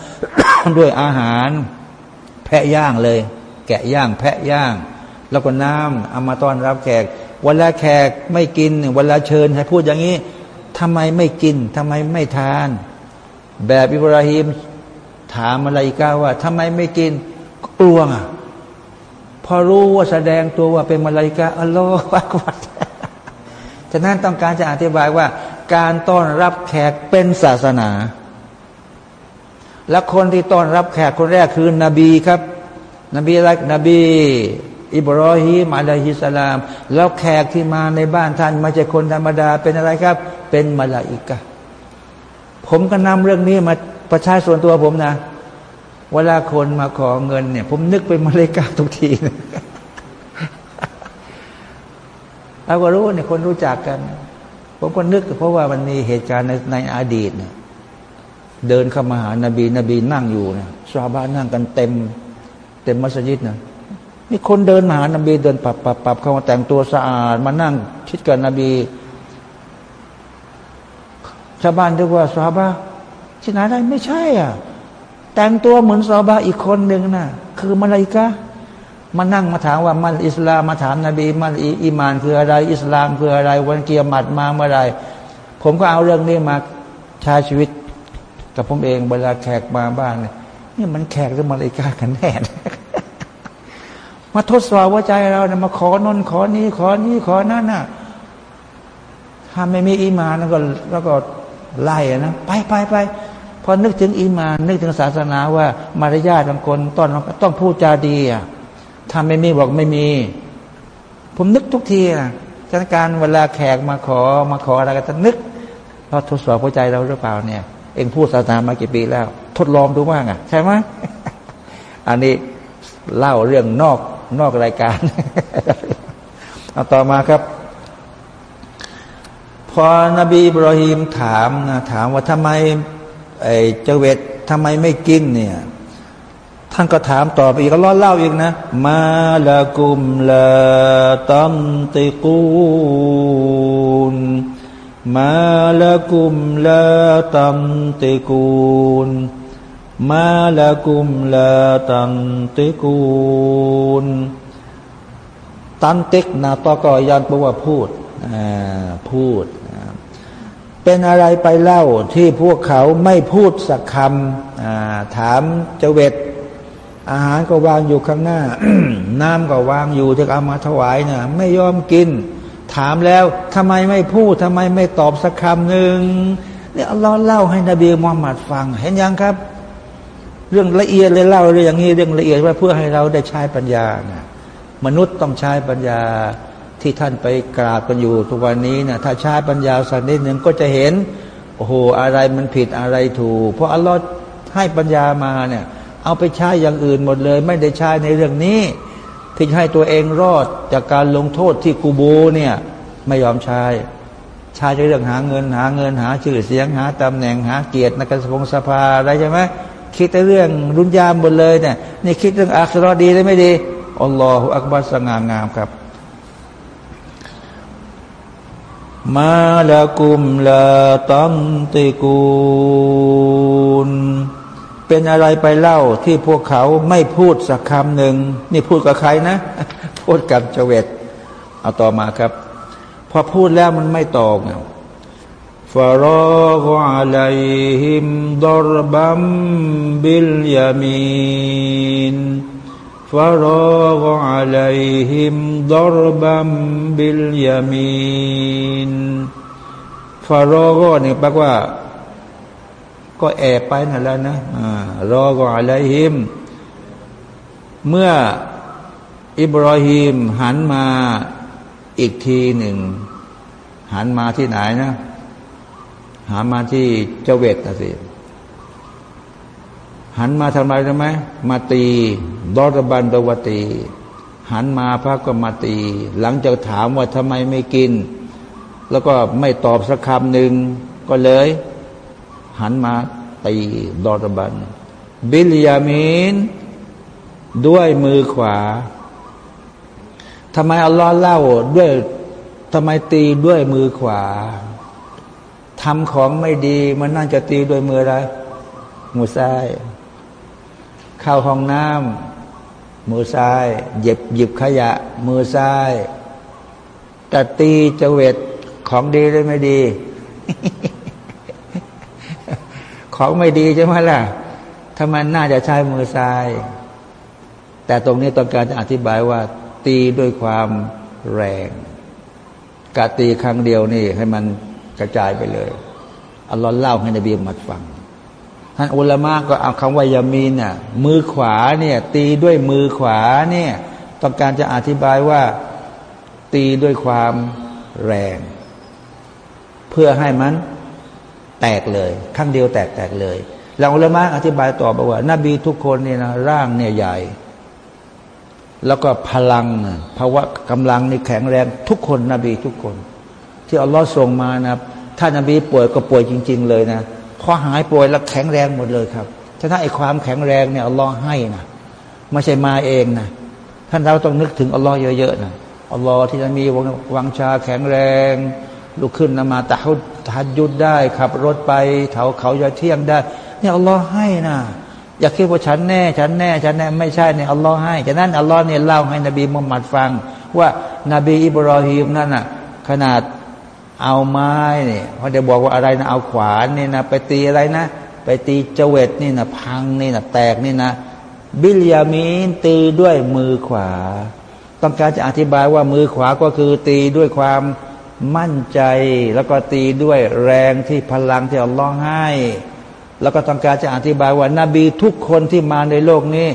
ด้วยอาหาร แพะย่างเลย แกะย่าง แพะย่าง แล้วก็น้ำเอามาต้อนรับแขกเวลาแขกไม่กินเวลาเชิญให้พูดอย่างนี้ทำไมไม่กินทำไมไม่ทาน แบบอิบราฮิมถามมาลายกาว่าทำไมไม่กินกลัวอะพอรู้ว่าแสดงตัวว่าเป็นมาลายกาอัลลอฮฺอักบัด ฉะนั้นต้องการจะอธิบายว่า การต้อนรับแขกเป็นศาสนา และคนที่ต้อนรับแขกคนแรกคือนบีครับ นบีอะไรนบี อิบรอฮีมอะลัยฮิสลาม แล้วแขกที่มาในบ้านท่านม่ใช่คนธรรมดาเป็นอะไรครับ เป็นมาลาอิกะผมก็นำเรื่องนี้มาประชาส่วนตัวผมนะ เวลาคนมาขอเงินเนี่ย ผมนึกเป็นมาเลกาทุกทีนะ เราก็รู้เนี่ยคนรู้จักกันผมก็นึกเพราะว่ามันมีเหตุการณ์ในในอดีตเนี่ยเดินเข้ามาหานบี นบีนั่งอยู่นี่ยชาวบ้านนั่งกันเต็ม เต็มมัสยิดนะนี่คนเดินมาหานบีเดินปรับปรับปรับเข้ามาแต่งตัวสะอาด มานั่งชิดกับนบีชาวบ้านเรียกว่าซาบะที่ไหนได้ไม่ใช่อะแต่งตัวเหมือนซาบะอีกคนหนึ่งนะ่ะ คือมาลายกา มานั่งมาถามว่ามันอิสลามมาถามนาบีมันอิมานคืออะไร อิสลามคืออะไร วันเกียรติมาเมื่อไรผมก็เอาเรื่องนี้มาใช้ชีวิต กับผมเองเวลาแขกมาบ้านเนี่ยนี่มันแขกหรือมาเลกากันแน่มาทดสอบว่าใจเราเนี่ยมาขอนนขอนี้ขอนี้ขอนั่นน่ะถ้าไม่มีอีมานแล้วก็แล้วก็ไล่นะไปไปไปพอนึกถึงอีมาน นึกถึงศาสนาว่ามารยาทบางคนต้อนต้องพูดจาดีอะ ถ้าไม่มีบอกไม่มี ผมนึกทุกทีอะฉะนั้นการเวลาแขกมาขอมาขออะไรก็จะนึกเราทดสอบหัวใจเราหรือเปล่าเนี่ย เองพูดศาสนามากี่ปีแล้ว ทดลองดูบ้างอะ ใช่ไหมอันนี้เล่าเรื่องนอกนอกรายการเอาต่อมาครับ พอนบีบรอฮิมถามนะถามว่าทำไมไอ้เจเวตทำไมไม่กินเนี่ย ท่านก็ถามต่อไปอีกก็ล้อเล่าอีกนะ มาละกุมละตัมติกูนมาละกุมละตัมติกูนมาละกุมละตัมติกูนตันติกนาตอกอยันแปลว่าพูดพูด เป็นอะไรไปเล่าที่พวกเขาไม่พูดสักคำถามเจเวต อาหารก็วางอยู่ข้างหน้า น้ำก็วางอยู่ที่เอามาถวายเนี่ยไม่ยอมกิน ถามแล้วทำไมไม่พูดทำไมไม่ตอบสักคำหนึ่งเนี่ยอัลลอฮ์เล่าให้นบีมุฮัมมัดฟัง เห็นยังครับ เรื่องละเอียดเลยเล่าเรื่องอย่างนี้เรื่องละเอียดว่าเพื่อให้เราได้ใช้ปัญญานะมนุษย์ต้องใช้ปัญญาที่ท่านไปกราบกันอยู่ทุกวันนี้นะถ้าใช้ปัญญาสักนิดหนึ่งก็จะเห็นโอ้โหอะไรมันผิดอะไรถูก เพราะอัลลอฮ์ให้ปัญญามาเนี่ย เอาไปใช้อย่างอื่นหมดเลย ไม่ได้ใช้ในเรื่องนี้ ที่ให้ตัวเองรอดจากการลงโทษที่กูโบเนี่ยไม่ยอมใช้ใช้ในเรื่องหาเงินหาเงินหาชื่อเสียงหาตำแหน่งหาเกียรติในกระทรวงสภาอะไรใช่ไหมคิดแต่เรื่องรุนยามหมดเลยเนี่ยนี่คิดเรื่องอัคราดีได้ไม่ดีอัลลอฮฺอักบัรสง่างามครับมาละกุมลาตัมติกูน เป็นอะไรไปเล่าที่พวกเขาไม่พูดสักคำหนึ่งนี่พูดกับใครนะ พูดกับเจเวตเอาต่อมาครับ พอพูดแล้วมันไม่ตอบฟารอกอัลัยฮิมดรบัมบิลยามีนฟารอกอัลัยฮิมดรบัมบิลยามีนฟารอกนี่แปลว่า ก็แอบไปนั่นแล้วนะรอก่อนอะไรฮิม เมื่ออิบรอฮิมหันมาอีกทีหนึ่ง หันมาที่ไหนนะหันมาที่เจเวตนะสิหันมาทำไมรู้ไหมมาตีดอรบันดวตี หันมาพระก็มาตี หลังจากถามว่าทำไมไม่กิน แล้วก็ไม่ตอบสักคำหนึ่งก็เลย หันมาตีดอรบัน บิลยามีนด้วยมือขวาทำไมอัลลอฮ์เล่าด้วยทำไมตีด้วยมือขวาทำของไม่ดีมันน่าจะตีด้วยมืออะไรมือซ้าย เข้าห้องน้ำมือซ้ายหยิบหยิบขยะ มือซ้ายแต่ตีจเวตของดีได้ไม่ดี ของไม่ดีใช่ไหมล่ะถ้ามันน่าจะใช้มือซ้าย แต่ตรงนี้ต้องการจะอธิบายว่า ตีด้วยความแรงกาตีครั้งเดียวนี่ให้มันกระจายไปเลยอัลลอฮ์เล่าให้นบีมัดฟังท่านอุลามะก็เอาคำว่ายามีนน่ะมือขวาเนี่ยตีด้วยมือขวาเนี่ยต้องการจะอธิบายว่าตีด้วยความแรง เพื่อให้มัน ตกเลยครั้งเดียวแตกแตกเลยเราอุลามะอธิบายต่อบอกว่านบีทุกคนเนี่ยนะร่างเนี่ยใหญ่ แล้วก็พลังภาวะกำลังนี่แข็งแรงทุกคนนบีทุกคน ที่อัลลอฮ์ส่งมานะถ้านบีป่วยก็ป่วยจริง ๆ เลยนะพอหายป่วยแล้วแข็งแรงหมดเลยครับฉะนั้นไอ้ความแข็งแรงเนี่ยอัลลอฮ์ให้นะไม่ใช่มาเองนะท่านเราต้องนึกถึงอัลลอฮ์เยอะๆนะอัลลอฮ์ที่จะมีวังชาแข็งแรงลุกขึ้นนมาตะฮุด ทัดยุดได้ ขับรถไปเขาเขาจะเที่ยงได้เนี่ยอัลลอฮ์ให้นะอย่าคิดว่าฉันแน่ฉันแน่ฉันแน่ไม่ใช่เนี่ยอัลลอฮ์ให้ฉะนั้นอัลลอฮ์เนี่ยเล่าให้นบีมุฮัมมัดฟัง ว่านาบีอิบรอฮีมนั่นน่ะขนาดเอาไม้เนี่ยเขาจะบอกว่าอะไรนะเอาขวานนี่นะไปตีอะไรนะ ไปตีเจเวตนี่นะพังนี่นะแตกนี่นะ บิลยามีนตีด้วยมือขวา ต้องการจะอธิบายว่ามือขวาก็คือตีด้วยความ มั่นใจแล้วก็ตีด้วยแรงที่พลังที่อัลลอฮ์ให้ แล้วก็ต้องการจะอธิบายว่านาบีทุกคนที่มาในโลกนี้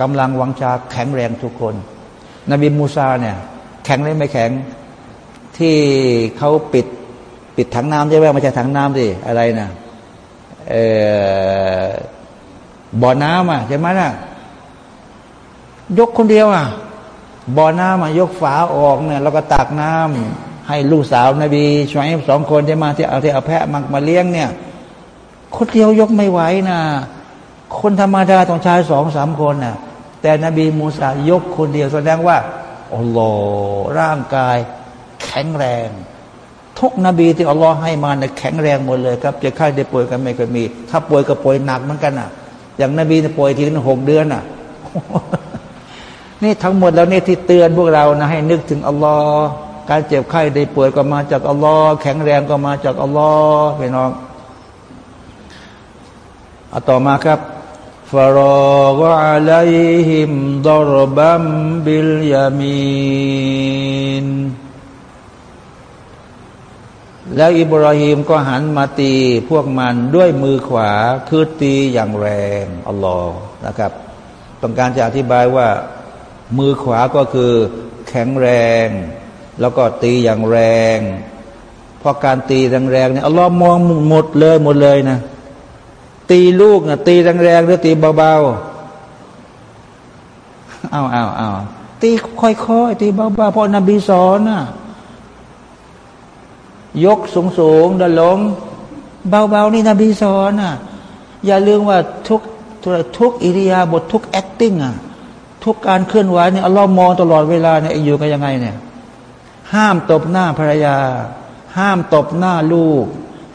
กำลังวังชาแข็งแรงทุกคน นบีมูซาเนี่ยแข็งได้ไม่แข็งที่เขาปิดปิดถังน้ำใช่ไหมไม่ใช่ถังน้ำสิอะไรนะเออบ่อน้ำอะใช่ไหมล่ะยกคนเดียวอะบ่อน้ำอะยกฝาออกเนี่ยแล้วก็ตักน้ำ ให้ลูกสาวนบีช่วยสองคนที่มาที่เอาที่เอาแพะมามาเลี้ยงเนี่ย คนเดียวยกไม่ไหวนะคนธรรมดาต้องใช้สองสามคนน่ะแต่นบีมูซายกคนเดียวแสดงว่าอัลลอฮ์ร่างกาย แข็งแรง ทุกนบีที่อัลลอฮ์ให้มาเนี่ยแข็งแรงหมดเลยครับจะไข้ได้ป่วยกันไม่เคยมี ถ้าป่วยก็ป่วยหนักเหมือนกันอะ อย่างนบีป่วยทีนึงหกเดือนอะนี่ทั้งหมดแล้วนี่ที่เตือนพวกเรานะให้นึกถึงอัลลอฮ์ การเจ็บไข้ได้ป่วยก็มาจากอัลลอฮ์แข็งแรงก็มาจากอัลลอฮ์พี่น้องเอาต่อมาครับฟารอกอัลัยฮิมดรบัมบิลยามีนแล้วอิบราฮิมก็หันมาตีพวกมันด้วยมือขวาคือตีอย่างแรงอัลลอฮ์นะครับ ต้องการจะอธิบายว่า มือขวาก็คือแข็งแรง แล้วก็ตีอย่างแรงพราะการตีแรงๆเนี่ยอัลลอฮ์มองหมดเลยหมดเลยนะ ตีลูกนะตีแรงๆหรือตีเบาๆเอาเอาเอาตีค่อยๆตีเบาๆเพราะนบีสอนน่ะยกสูงๆดันลง เบาๆนี่นบีสอนน่ะอย่าลืมว่าทุกทุกอิริยาบถทุก acting อะทุกการเคลื่อนไหวเนี่ยอัลลอฮ์มองตลอดเวลาเนี่ยอยู่กันยังไงเนี่ย ห้ามตบหน้าภรรยา ห้ามตบหน้าลูก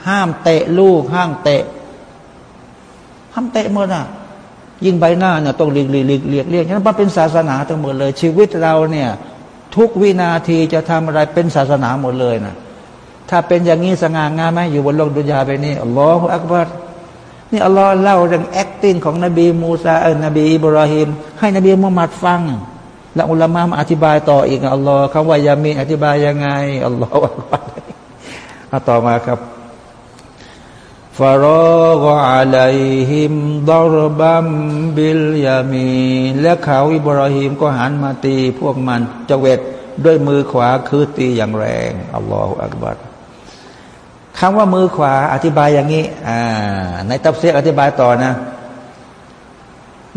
ห้ามเตะลูก ห้ามเตะ ห้ามเตะหมดอะ ยิ่งใบหน้าเนี่ยต้องเลียกเลียกเลียกเลียกเลียกนั้นเป็นศาสนาทั้งหมดเลย ชีวิตเราเนี่ย ทุกวินาทีจะทำอะไรเป็นศาสนาหมดเลยนะถ้าเป็นอย่างนี้สง่างามไหมอยู่บนโลกดุนยาไปนี่อัลลอฮฺอักบัรนี่อัลลอฮ์เล่าเรื่อง acting ของนบีมูซาเออนบีอิบราฮิมให้นบีมุฮัมมัดฟัง แล้วอุลามะมาอธิบายต่ออีกอัลลอฮ์คำว่ายามีอธิบายยังไงอัลลอฮ์เอาต่อมาครับفراغ عليهم ضربا باليمينและเขาวอิบราฮิมก็หันมาตีพวกมันเจว็ดด้วยมือขวาคือตีอย่างแรงالله أكبرคำว่ามือขวาอธิบายอย่างนี้ในตัฟซีรอธิบายต่อนะ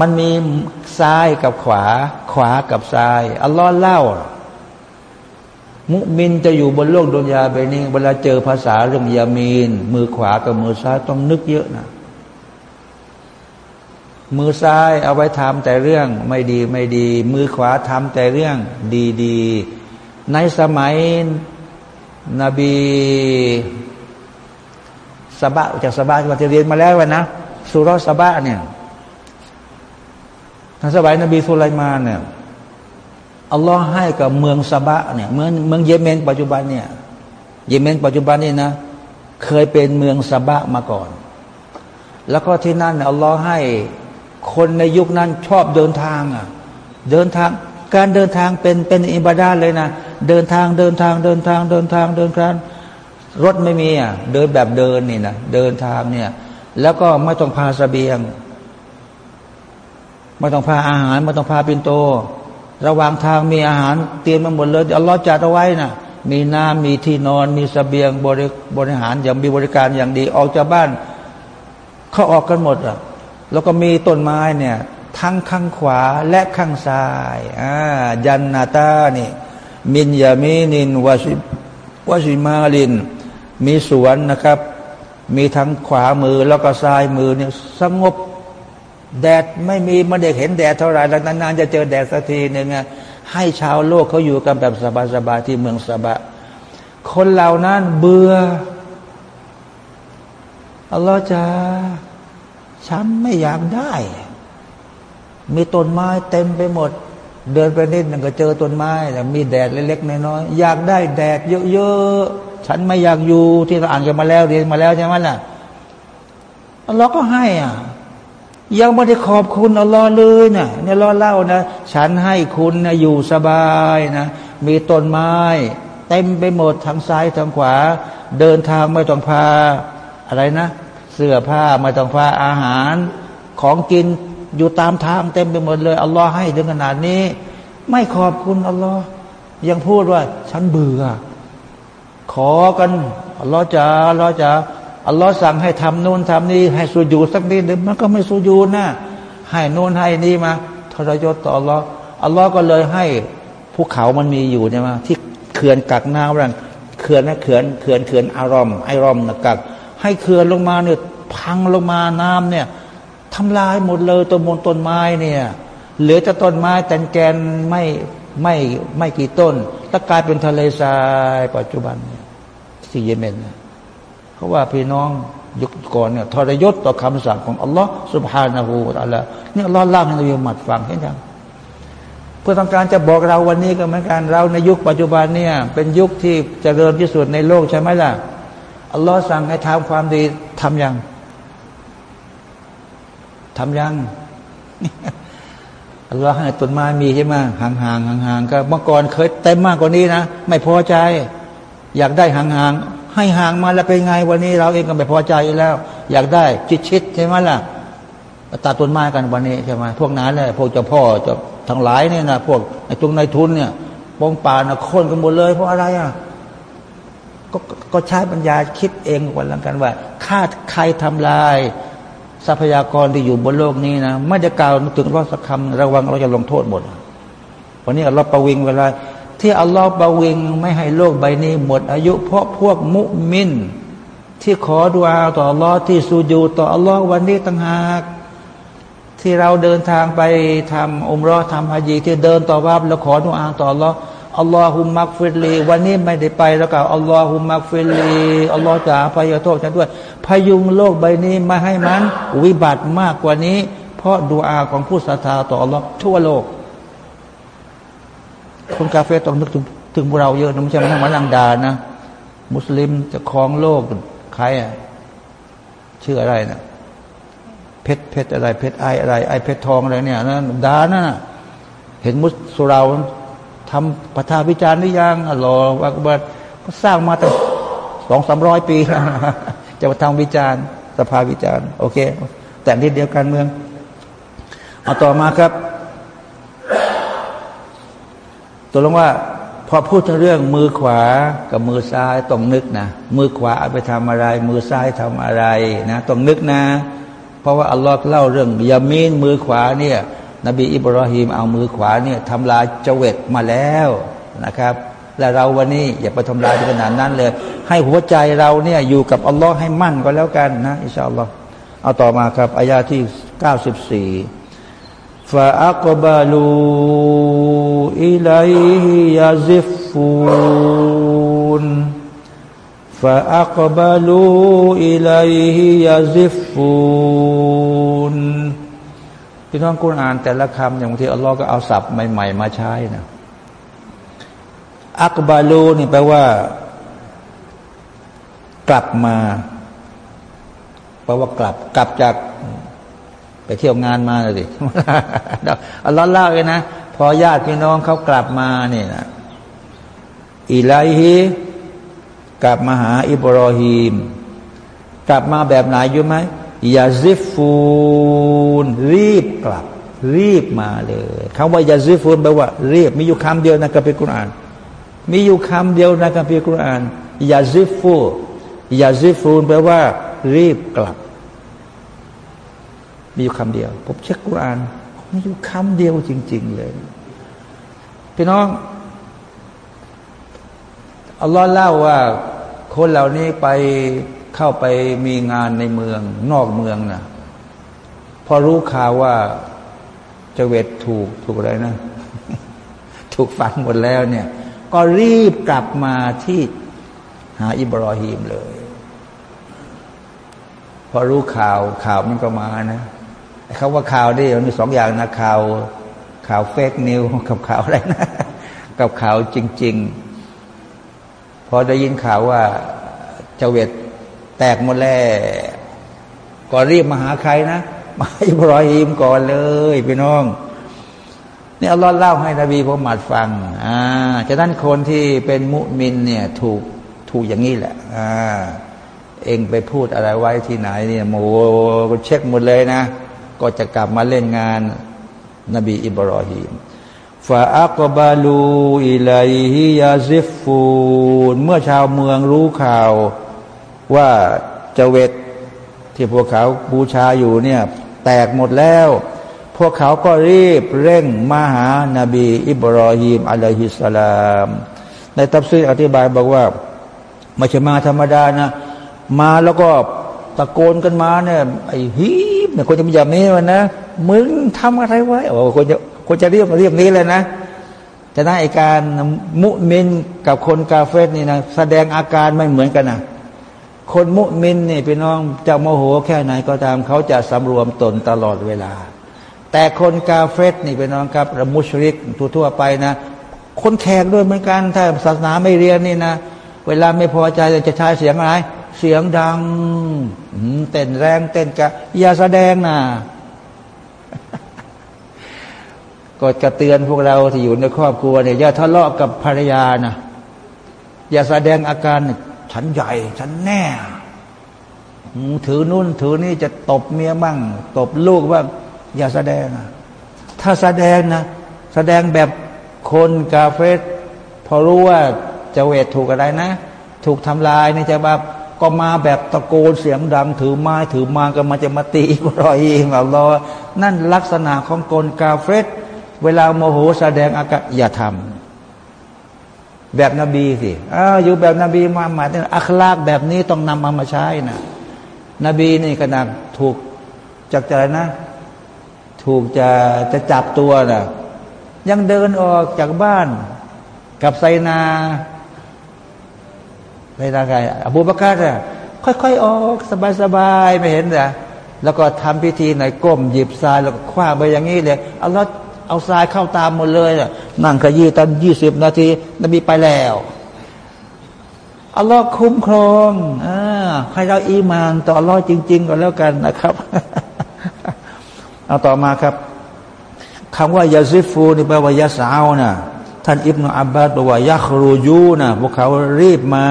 มันมีซ้ายกับขวา ขวากับซ้าย อัลลอฮ์เล่า มุมินจะอยู่บนโลกดุนยาไปนี้เวลาเจอภาษาเรื่องيمين มือขวากับมือซ้ายต้องนึกเยอะนะมือซ้ายเอาไว้ทำแต่เรื่องไม่ดีไม่ดี มือขวาทำแต่เรื่องดีดีในสมัยนบีสบะจากสบะที่เรียนมาแล้วนะสุรสบะเนี่ย ทางสมัยนบีสุไลมานเนี่ยอัลลอฮ์ให้กับเมืองซาบะเนี่ยเมืองเมืองเยเมนปัจจุบันเนี่ยเยเมนปัจจุบันนี่นะ เคยเป็นเมืองซาบะมาก่อน แล้วก็ที่นั่นอัลลอฮ์ให้คนในยุคนั้นชอบเดินทางอะเดินทางการเดินทางเป็นเป็นอิบาดาเลยนะ เดินทางเดินทางเดินทางเดินทางเดินทางรถไม่มีอะเดินแบบเดินนี่นะเดินทางเนี่ย แล้วก็ไม่ต้องพาสเสบียง ไม่ต้องพาอาหารไม่ต้องพาปินโต ระหว่างทางมีอาหารเตรียมมาหมดเลยอัลลอฮ์จัดเอาไว้นะมีน้ำมีที่นอน มีสเสบียงบริบริหารอย่างมีบริการอย่างดี ออกจากบ้านเขาออกกันหมดอะแล้วก็มีต้นไม้เนี่ย ทั้งข้างขวาและข้างซ้ายอ่ายันนาตานี่มินยามีนินวาชิวาชิมาลิน มีสวนนะครับ มีทั้งขวามือแล้วก็ซ้ายมือเนี่ยสงบ แดดไม่มีมาเด็กเห็นแดดเท่าไหร่แล้วนานๆจะเจอแดดสักทีหนึ่งให้ชาวโลกเขาอยู่กันแบบสบายๆที่เมืองสบะ คนเหล่านั้นเบื่ออัลลอฮ์จะฉันไม่อยากได้ มีต้นไม้เต็มไปหมด เดินไปนิดหนึ่งก็เจอต้นไม้แต่มีแดดเล็กๆน้อยๆอยากได้แดดเยอะๆฉันไม่อยากอยู่ที่เราอ่านกันมาแล้วเรียนมาแล้วใช่ไหมล่ะอัลลอฮ์ก็ให้อะ ยังไม่ได้ขอบคุณอัลลอฮ์เลยนะเนี่ยรอเล่านะ ฉันให้คุณนะอยู่สบายนะ มีต้นไม้ เต็มไปหมดทางซ้ายทางขวา เดินทางไม่ต้องพา อะไรนะ เสื้อผ้าไม่ต้องพาอาหาร ของกินอยู่ตามทางเต็มไปหมดเลยอัลลอฮ์ให้ถึงขนาดนี้ ไม่ขอบคุณอัลลอฮ์ยังพูดว่า ฉันเบื่อ ขอกันอัลลอฮ์จะอัลลอฮ์จะ อัลลอฮ์สั่งให้ทำนู่นทำนี่ให้สุญูดสักนิดหนึ่งมันก็ไม่สุญูดนะให้นู่นให้นี่มาทรยศต่ออัลลอฮ์อัลลอฮ์ก็เลยให้ภูเขามันมีอยู่ใช่ไหมที่เขื่อนกักน้ำรังเขื่อนนะเขื่อนเขื่อนเขื่อนอารอมไอรอมนะกักให้เขื่อนลงมาเนี่ยพังลงมาน้ำเนี่ยทำลายหมดเลยต้นมนต้นไม้เนี่ยเหลือแต่ต้นไม้แต่แกนไม่ไม่ไม่กี่ต้นแล้วกลายเป็นทะเลทรายปัจจุบันที่เยเมนเพ ราะว่าพี่น้องยุคก่อนเนี่ยทรยศต่อคำสั่งของอัลลอฮ์สุบฮานาหูอัลลอฮ์เนี่ยอัลลอฮ์เล่าให้นบีมุฮัมมัดฟังเห็นยังเพื่อต้องการจะบอกเราวันนี้ก็เหมือนกันเราในยุคปัจจุบันเนี่ยเป็นยุคที่จเจริญที่สุดในโลกใช่ไหมล่ะอัลลอฮ์สั่งให้ทำความดีทำยังทำยังอัลลอฮ์ให้ต้นไม้มีใช่ไหมห่างๆห่างๆก็เมื่อก่อนเคยเต็มมากกว่านี้นะ ไม่พอใจ อยากได้ห่างๆ ให้ห่างมาแล้วเป็นไงวันนี้เราเองก็ไม่พอใจแล้ว อยากได้ชิดๆใช่ไหมล่ะตัดต้นไม้กันวันนี้ใช่ไหมพวกนั้นเลยพวกเจ้าพ่อเจ้าทั้งหลายเนี่ยนะพวกไอ้ตรงในทุนเนี่ยปองป่านะคนกันหมดเลย เพราะอะไรอะก็ก็ใช้ปัญญาคิดเองวันละกันว่าค่าใครทำลาย ทรัพยากรที่อยู่บนโลกนี้นะไม่ได้กล่าวถึงว่าสักคำระวังเราจะลงโทษหมดวันนี้เราประวิงเวลา ที่อัลลอฮ์ประวิงไม่ให้โลกใบนี้หมดอายุ เพราะพวกมุมิน ที่ขอดุอาต่ออัลลอฮ์ที่สูญูต่ออัลลอฮ์วันนี้ต่างหาก ที่เราเดินทางไปทำอุมรอทำฮะจีที่เดินต่อว่าแล้วขอดุอาต่ออัลลอฮ์อัลลอฮุมักฟิลีวันนี้ไม่ได้ไปแล้วก็อัลลอฮุมักฟิลีอัลลอฮ์จะอภัยโทษฉันด้วย พยุงโลกใบนี้มาให้มัน วิบัติมากกว่านี้ เพราะดูอาของผู้ศรัทธาต่ออัลลอฮ์ทั่วโลก คนกาเฟ่ต้องนึกถึงถึงพวกเราเยอะนะไม่ใช่มาทั้งมาลังดานะ มุสลิมจะครองโลกใครอะชื่ออะไรนะเพชรเพชรอะไร เพชรไออะไร ไอเพชรทองอะไรเนี่ยนะดานะเห็นมุสสุราทำประทาพิจารณ์หรือยังหรอว่าก็สร้างมาตั้งสองสามร้อยปี จะมาทำวิจารณ์ สภาวิจารณ์ โอเค แต่นิดเดียวกันเมือง เอาต่อมาครับ ตัวลงว่า พอพูดถึงเรื่องมือขวากับมือซ้ายต้องนึกนะ มือขวาเอาไปทำอะไร มือซ้ายทำอะไรนะต้องนึกนะ เพราะว่าอัลลอฮ์เล่าเรื่องยามีนมือขวาเนี่ย นบีอิบราฮิมเอามือขวาเนี่ยทำลายเจเวตมาแล้วนะครับและเราวันนี้อย่าไปทำลายขนาดนั้นเลย ให้หัวใจเราเนี่ยอยู่กับอัลลอฮ์ให้มั่นก็แล้วกันนะอินชาอัลลอฮ์เอาต่อมาครับอายาที่เก้าสิบสี่ ฟาอักบาลูอิลัยฮิยาซิฟูนฟาอักบาลูอิลัยฮิยาซิฟูนพี่น้องคุณอ่านแต่ละคำอย่างที่อัลลอฮ์ก็เอาศัพท์ใหม่ๆมาใช้นะอักบาลูนี่แปลว่า กลับมาแปลว่ากลับ กลับจาก ไปเที่ยวงานมาเลยสิอัลลอฮ์เล่าเลยนะ พอญาติพี่น้องเขากลับมาเนี่ยนะอิไลฮีกลับมาหาอิบรอฮีม กลับมาแบบไหนอยู่ไหมยาซิฟูนรีบกลับ รีบมาเลยคำว่ายาซิฟูนแปลว่ารีบมีอยู่คำเดียวในกัมภีร์กุรอาน มีอยู่คำเดียวในกัมภีร์กุรอานยาซิฟูยาซิฟูนแปลว่า รีบกลับ มีอยู่คำเดียว ผมเช็คกุรอานมีอยู่คำเดียวจริง ๆ เลย พี่น้องอัลลอฮ์เล่าว่า คนเหล่านี้ไปเข้าไปมีงานในเมือง นอกเมืองนะพอรู้ข่าวว่าเจเวตถูกถูกอะไรนะ ถูกฝันหมดแล้วเนี่ย ก็รีบกลับมาที่หาอิบรอฮีมเลย พอรู้ข่าวข่าวมันก็มานะ เขาว่าข่าวนี่มันมีสองอย่างนะข่าวข่าวเฟกนิวกับข่าวอะไรนะ กับข่าวจริง ๆ พอได้ยินข่าวว่าเจเวตแตกหมดแล้วก็รีบมาหาใครนะ มาอิบรอฮิมก่อนเลยพี่น้องนี่อัลลอฮ์เล่าให้นบีมุฮัมมัดฟัง อ่าจะนั้นคนที่เป็นมุมินเนี่ยถูกถูกอย่างนี้แหละ อ่า เองไปพูดอะไรไว้ที่ไหนเนี่ยโมเช็คหมดเลยนะ ก็จะกลับมาเล่นงานนบีอิบรอฮิมفأقبلوا إليه يزفونเมื่อชาวเมืองรู้ข่าวว่าเจว็ดที่พวกเขาบูชาอยู่เนี่ยแตกหมดแล้ว พวกเขาก็รีบเร่งมาหานาบี อิบรอฮีมعليه السلام ในตัฟซีรอธิบายบอกว่าไม่ใช่มาธรรมดานะ มาแล้วก็ตะโกนกันมาเนี่ยไอ้ฮี เนี่ยคนจะมีอย่างนี้มันนะมึงทำอะไรไว้โอ้คนจะคนจะเรียกเรียกนี้เลยนะจะได้ไอการมุมินกับคนกาเฟสนี่นะแสดงอาการไม่เหมือนกันนะคนมุมินนี่พี่น้องจะโมโหแค่ไหนก็ตามเขาจะสำรวมตนตลอดเวลา แต่คนกาเฟสนี่พี่น้องครับระมุชริกทั่วๆไปนะ คนแขกด้วยเหมือนกัน ถ้าศาสนาไม่เรียนนี่นะ เวลาไม่พอใจจะใช้เสียงอะไร เสียงดังเต้นแรง เต้นกะอย่าแสดงนะก็จะเตือนพวกเราที่อยู่ในครอบครัวเนี่ยอย่าทะเลาะกับภรรยานะอย่าแสดงอาการฉันใหญ่ ฉันแน่ถือนู่นถือนี่จะตบเมียบ้างตบลูกบ้างอย่าแสดงนะถ้าแสดงนะ แสดงแบบคนกาเฟสพอรู้ว่าจะเวทถูกอะไรนะ ถูกทำลายนี่จะแบบ ก็มาแบบตะโกนเสียงดัง ถือไม้ถือมาก็มาจะมาตีกรอยอิงอัลลอฮ์นั่นลักษณะของคนกาเฟสเวลาโมโหแสดงอาการอย่าทำแบบนบีสิอ้าอยู่แบบนบีมาหมายถึงอัคลากแบบนี้ต้องนำมามาใช้นะนบีนี่ขนาดถูกจากใจนะ ถูกจะจะจับตัวนะยังเดินออกจากบ้าน กับไซนา ไซนาใครอบูบากัรอะค่อยๆออกสบายๆไม่เห็นเหรอแล้วก็ทำพิธีไหนก้มหยิบทรายแล้วก็คว้าไปอย่างนี้เลยอัลลอฮ์เอาทรายเข้าตามหมดเลยนั่งขยี้ตันยี่สิบนาทีนบีไปแล้วอัลลอฮ์คุ้มครองอให้เราอีมานต่ออัลลอฮ์จริง ๆ ก็แล้วกันนะครับ เอาต่อมาครับคำว่าيزفون นี่แปลว่าيسعون ท่านอิบนาอับบาสบอกว่าيخرجونพวกเขารีบมา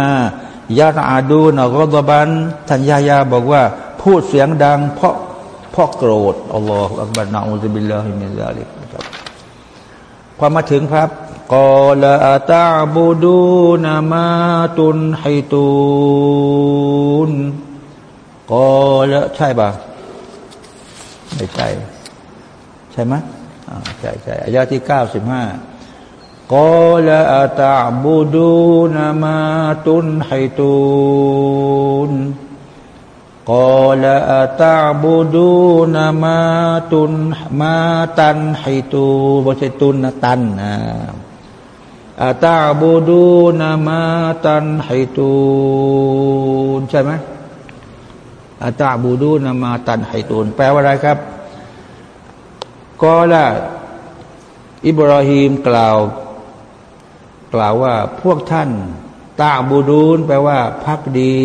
يرعدون غضباท่านยะห์ยาบอกว่า พูดเสียงดัง เพราะเพราะโกรธالله أكبر نعوذ بالله من ذلكพอมาถึงครับกอลาตาบูดูนามาตุนไฮตูนกอลใช่ปะไม่ใช่ ใช่ไหมอ่าใช่ใช่อายาที่เก้าสิบห้า กอลาตาบูดูนามาตุนไฮตูนกอลาตาบูดูนามาตุนมาตันให้ตูบใช่ตุนนะตันนะอาตาบูดูนามาตันให้ตูนใช่ไหมอาตาบูดูนามาตันให้ตูนแปลว่าอะไรครับกอละอิบราฮิมกล่าว กล่าวว่าพวกท่านตาบูดูนแปลว่าพักดี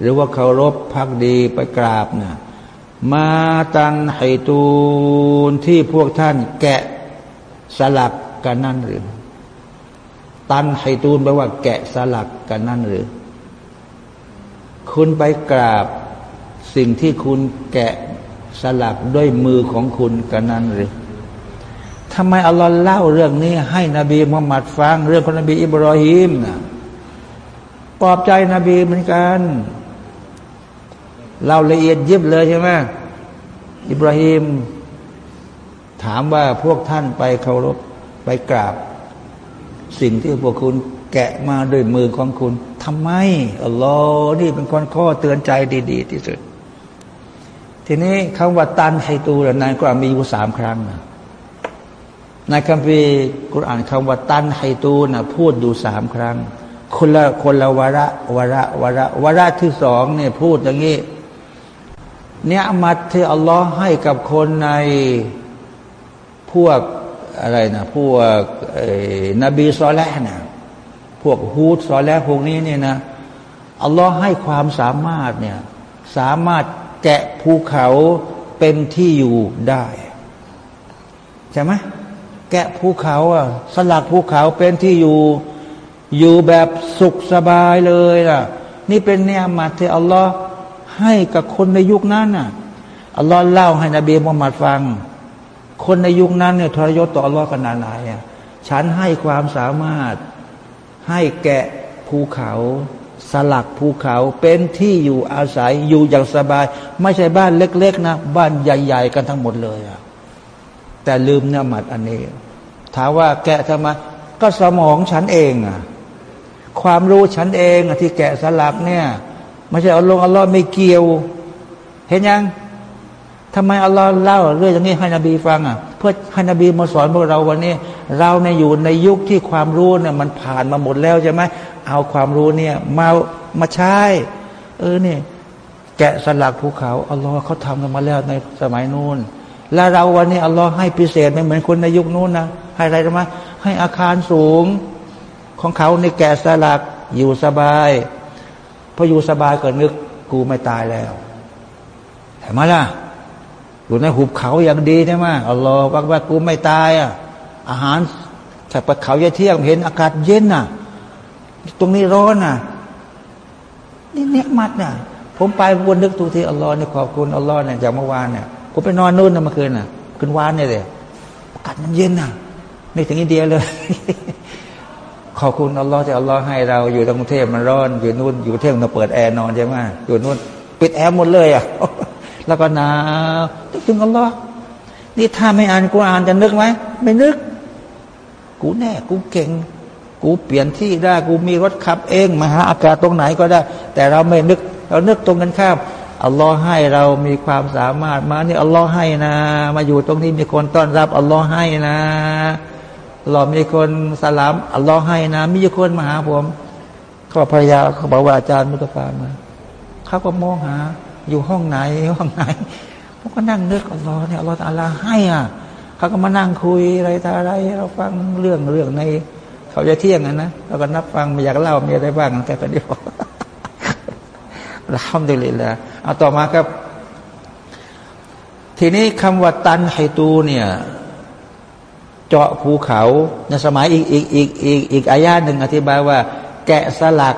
หรือว่าเคารพพักดีไปกราบนะมาตันไฮตูนที่พวกท่านแกะสลักกันนั่นหรือ ตันไฮตูนแปลว่าแกะสลักกันนั่นหรือ คุณไปกราบสิ่งที่คุณแกะสลักด้วยมือของคุณกันนั่นหรือ ทำไมอัลลอฮ์เล่าเรื่องนี้ ให้นบีมุฮัมมัดฟัง เรื่องของนบีอิบรอฮิมนะปลอบใจนบีเหมือนกันเราละเอียดยิบเลยใช่ไหมอิบราฮิมถามว่าพวกท่านไปเคารพไปกราบ สิ่งที่พวกคุณแกะมาด้วยมือของคุณทำไมอัลลอฮ์นี่เป็นคนข้อเตือนใจดี ๆ ที่สุด ทีนี้คำว่าตันไฮตูนในกุรอานมีอยู่สามครั้งนะ ในคัมภีร์กุรอานคำว่าตันไฮตูนะพูดดูสามครั้ง คนละคนละวาระวาระวาระวาระที่สองเนี่ยพูดอย่างนี้เนี่ยมัดที่อัลลอฮ์ให้กับคนในพวกอะไรนะพวกนบีซอแลนะพวกฮูดซอแลพวกนี้เนี่ยนะอัลลอฮ์ให้ความสามารถเนี่ยสามารถแกะภูเขาเป็นที่อยู่ได้ ใช่ไหม แกะภูเขาอะสลักภูเขาเป็นที่อยู่อยู่แบบสุขสบายเลยล่ะ นี่เป็นเนี่ยมัดที่อัลลอฮ์ให้กับคนในยุคนั้นน่ะอัลลอฮ์เล่าให้นบีมุฮัมมัดฟัง คนในยุคนั้นเนี่ยทรยศต่ออัลลอฮ์ขนาดไหนอะฉันให้ความสามารถให้แกะภูเขาสลักภูเขาเป็นที่อยู่อาศัยอยู่อย่างสบาย ไม่ใช่บ้านเล็ก ๆ นะ บ้านใหญ่ ๆ กันทั้งหมดเลยอะ แต่ลืมเนื้อหมัดอันนี้ ถามว่าแกะทำไมก็สมองฉันเองอะความรู้ฉันเองที่แกะสลักเนี่ยไม่ใช่อัลลอฮ์อัลลอฮ์ไม่เกี่ยว เห็นยังทำไมอัลลอฮ์เล่าเรื่องอย่างนี้ให้นบีฟังอะเพื่อให้นบีมาสอนพวกเราวันนี้ เราในอยู่ในยุคที่ความรู้เนี่ยมันผ่านมาหมดแล้วใช่ไหมเอาความรู้เนี่ยมามาใช้เออเนี่ยแกะสลักภูเขาอัลลอฮ์เขาทำกันมาแล้วในสมัยนู้น แล้วเราวันนี้อัลลอฮ์ให้พิเศษไม่เหมือนคนในยุคนู้นนะให้อะไรรู้ไหมให้อาคารสูงของเขาในแกะสลักอยู่สบายพออยู่สบายก็นึกกูไม่ตายแล้วเห็นไหมล่ะอยู่ในหุบเขาอย่างดีใช่ไหมอัลลอฮ์ว่าว่ากูไม่ตายอะอาหารถ้าไปเขาเที่ยงเห็นอากาศเย็นน่ะ ตรงนี้ร้อนน่ะนี่เนียมัดน่ะ ผมไปวนนึกทุกทีอัลลอฮ์นี่ขอบคุณอัลลอฮ์เนี่ยจากเมื่อวานเนี่ย ผมไปนอนนู่นนะเมื่อคืนน่ะคืนวานเนี่ยเลยอากาศมันเย็นน่ะไม่ถึงอินเดียเลย ขอบคุณอัลลอฮ์ที่อัลลอฮ์ให้เราอยู่กรุงเทพมันร้อน อยู่นู่นอยู่เที่ยงเราเปิดแอร์นอนใช่ไหมอยู่นู่นปิดแอร์หมดเลยอะแล้วก็หนาวถึงอัลลอฮ์นี่ถ้าไม่อ่านกูอ่านจะนึกไหมไม่นึก กูแน่กูเก่ง กูเปลี่ยนที่ได้ กูมีรถขับเองมาหาอากาศตรงไหนก็ได้ แต่เราไม่นึก เรานึกตรงกันข้าม อัลลอฮ์ให้เรามีความสามารถมานี่อัลลอฮ์ให้นะ มาอยู่ตรงนี้มีคนต้อนรับอัลลอฮ์ให้นะหลอมีคนสลามอัลลอฮ์ให้นะ มีคนมาหาผมเขาภรรยาเขาบอกว่าอาจารย์มุตฟามาเขาก็มองหา อยู่ห้องไหนห้องไหนผมก็นั่งนึกอัลลอฮ์เนี่ยอัลลอฮ์อัลลอฮ์ให้อะเขาก็มานั่งคุยอะไรต่อะไร เราฟังเรื่องเรื่องใน เขาจะเที่ยงนะเราก็นับฟังไม่อยากเล่ามีอะไรบ้างแต่ก็เดียว เราทำดีเลยลละเอาต่อมาครับ ทีนี้คำว่าตันไฮตูเนี่ยเจาะภูเขาในสมัยอีกอีกอีกอีกอีกอายาหนึ่งอธิบายว่า แกะสลัก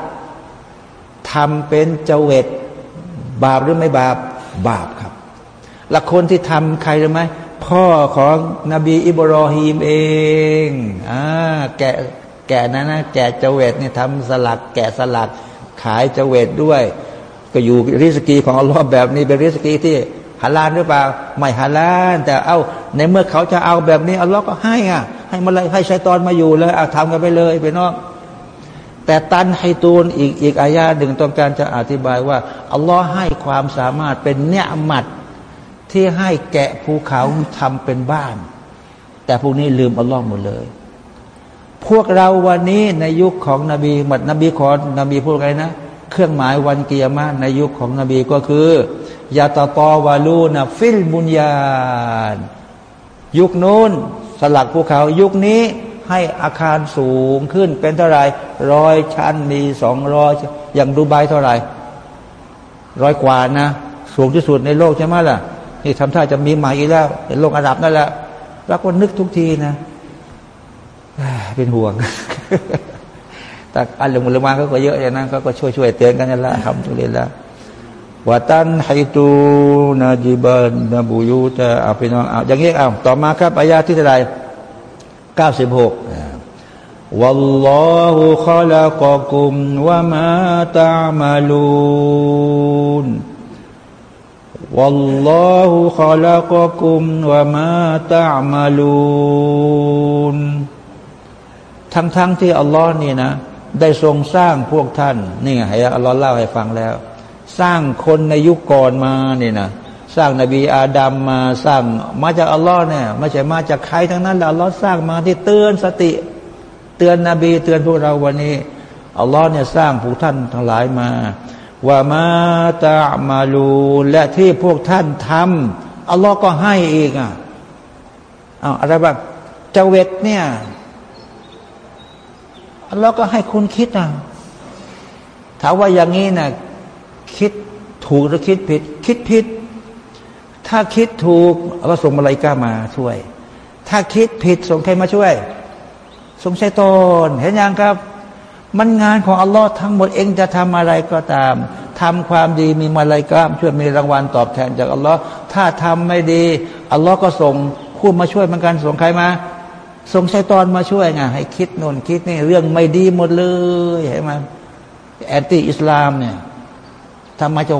ทำเป็นเจเวตบาปหรือไม่บาปบาปครับละคนที่ทำใครรู้ไหมพ่อของนบีอิบรอฮีมเองอ่าแกะแกะนั้นนะแกะเจเวตเนี่ยทำสลัก แกะสลักขายเจเวตด้วย ก็อยู่ริสกีของอัลลอฮ์แบบนี้เป็นริสกีที่ฮาลาลหรือเปล่าไม่ฮาลาลแต่เอาในเมื่อเขาจะเอาแบบนี้อัลลอฮ์ก็ให้อะให้มาเลยให้ชัยตอนมาอยู่เลยเอาทำกันไปเลยไปนอกแต่ตันให้ตูนอีกอีกอายาหนึ่งต้องการจะอธิบายว่าอัลลอฮ์ให้ความสามารถเป็นเนื้อมัดที่ให้แกะภูเขาทำเป็นบ้าน แต่พวกนี้ลืมอัลลอฮ์หมดเลย พวกเราวันนี้ในยุคของนบีหมดนบีขอนนบีพูดไงนะ เครื่องหมายวันเกียรมาในยุคของนบีก็คือยาตาตอวาลูนะฟิลบุญญาณยุคนู้นสลักภูเขายุคนี้ให้อาคารสูงขึ้นเป็นเท่าไรร้อยชั้นมีสองร้อยอย่างดูไบเท่าไรร้อยกว่านะ สูงที่สุดในโลกใช่ไหมล่ะ นี่ทำท่าจะมีใหม่อีกแล้วเป็นโลกอาหรับนั่นแหละเราก็นึกทุกทีนะเป็นห่วง แต่อัลลอฮฺมุลมาเขาก็เยอะอย่างนั้นเขาก็ช่วยช่วยเตือนกันนั่นแหละทำตัวเรียนละวัตันไฮตูนาจิบันนบูยูตะอาไปน้องเอาอย่างนี้เอาต่อมาครับอายาที่เท่าไหรเก้าสิบหกวัลลอฮฺขลักกุมวะมาตามาลูนวัลลอฮฺขลักกุมวะมาตามาลูนทั้งๆที่อัลลอฮ์นี่นะ ได้ทรงสร้างพวกท่านนี่ไงอัลลอฮ์เล่าให้ฟังแล้ว สร้างคนในยุคก่อนมาเนี่ยนะสร้างนบีอาดัมมาสร้างมาจากอัลลอฮ์เนี่ยไม่ใช่มาจากใครทั้งนั้นอัลลอฮ์สร้างมาที่เตือนสติ เตือนนบีเตือนพวกเราวันนี้อัลลอฮ์เนี่ยสร้างผู้ท่านทั้งหลายมาว่ามาตามาลูและที่พวกท่านทำอัลลอฮ์ก็ให้อีกอะอ้าวอะไรบ้างเจเวตเนี่ย อัลลอฮ์ก็ให้คุณคิดอะถามว่าอย่างนี้นะคิดถูกหรือคิดผิด คิดผิด ถ้าคิดถูกเราส่งมาลายกามาช่วย ถ้าคิดผิดส่งใครมาช่วยส่งชัยตอนเห็นยังครับ มันงานของอัลลอฮ์ทั้งหมดเองจะทำอะไรก็ตามทำความดีมีมาลายกามช่วยมีรางวัลตอบแทนจากอัลลอฮ์ถ้าทำไม่ดีอัลลอฮ์ก็ส่งคผู้มาช่วยเหมือนกันส่งใครมา ส่งชัยตอนมาช่วยไงให้คิดโน่นคิดนี่เรื่องไม่ดีหมดเลยเห็นไหมแอนตี้อิสลามเนี่ยทำไมจะ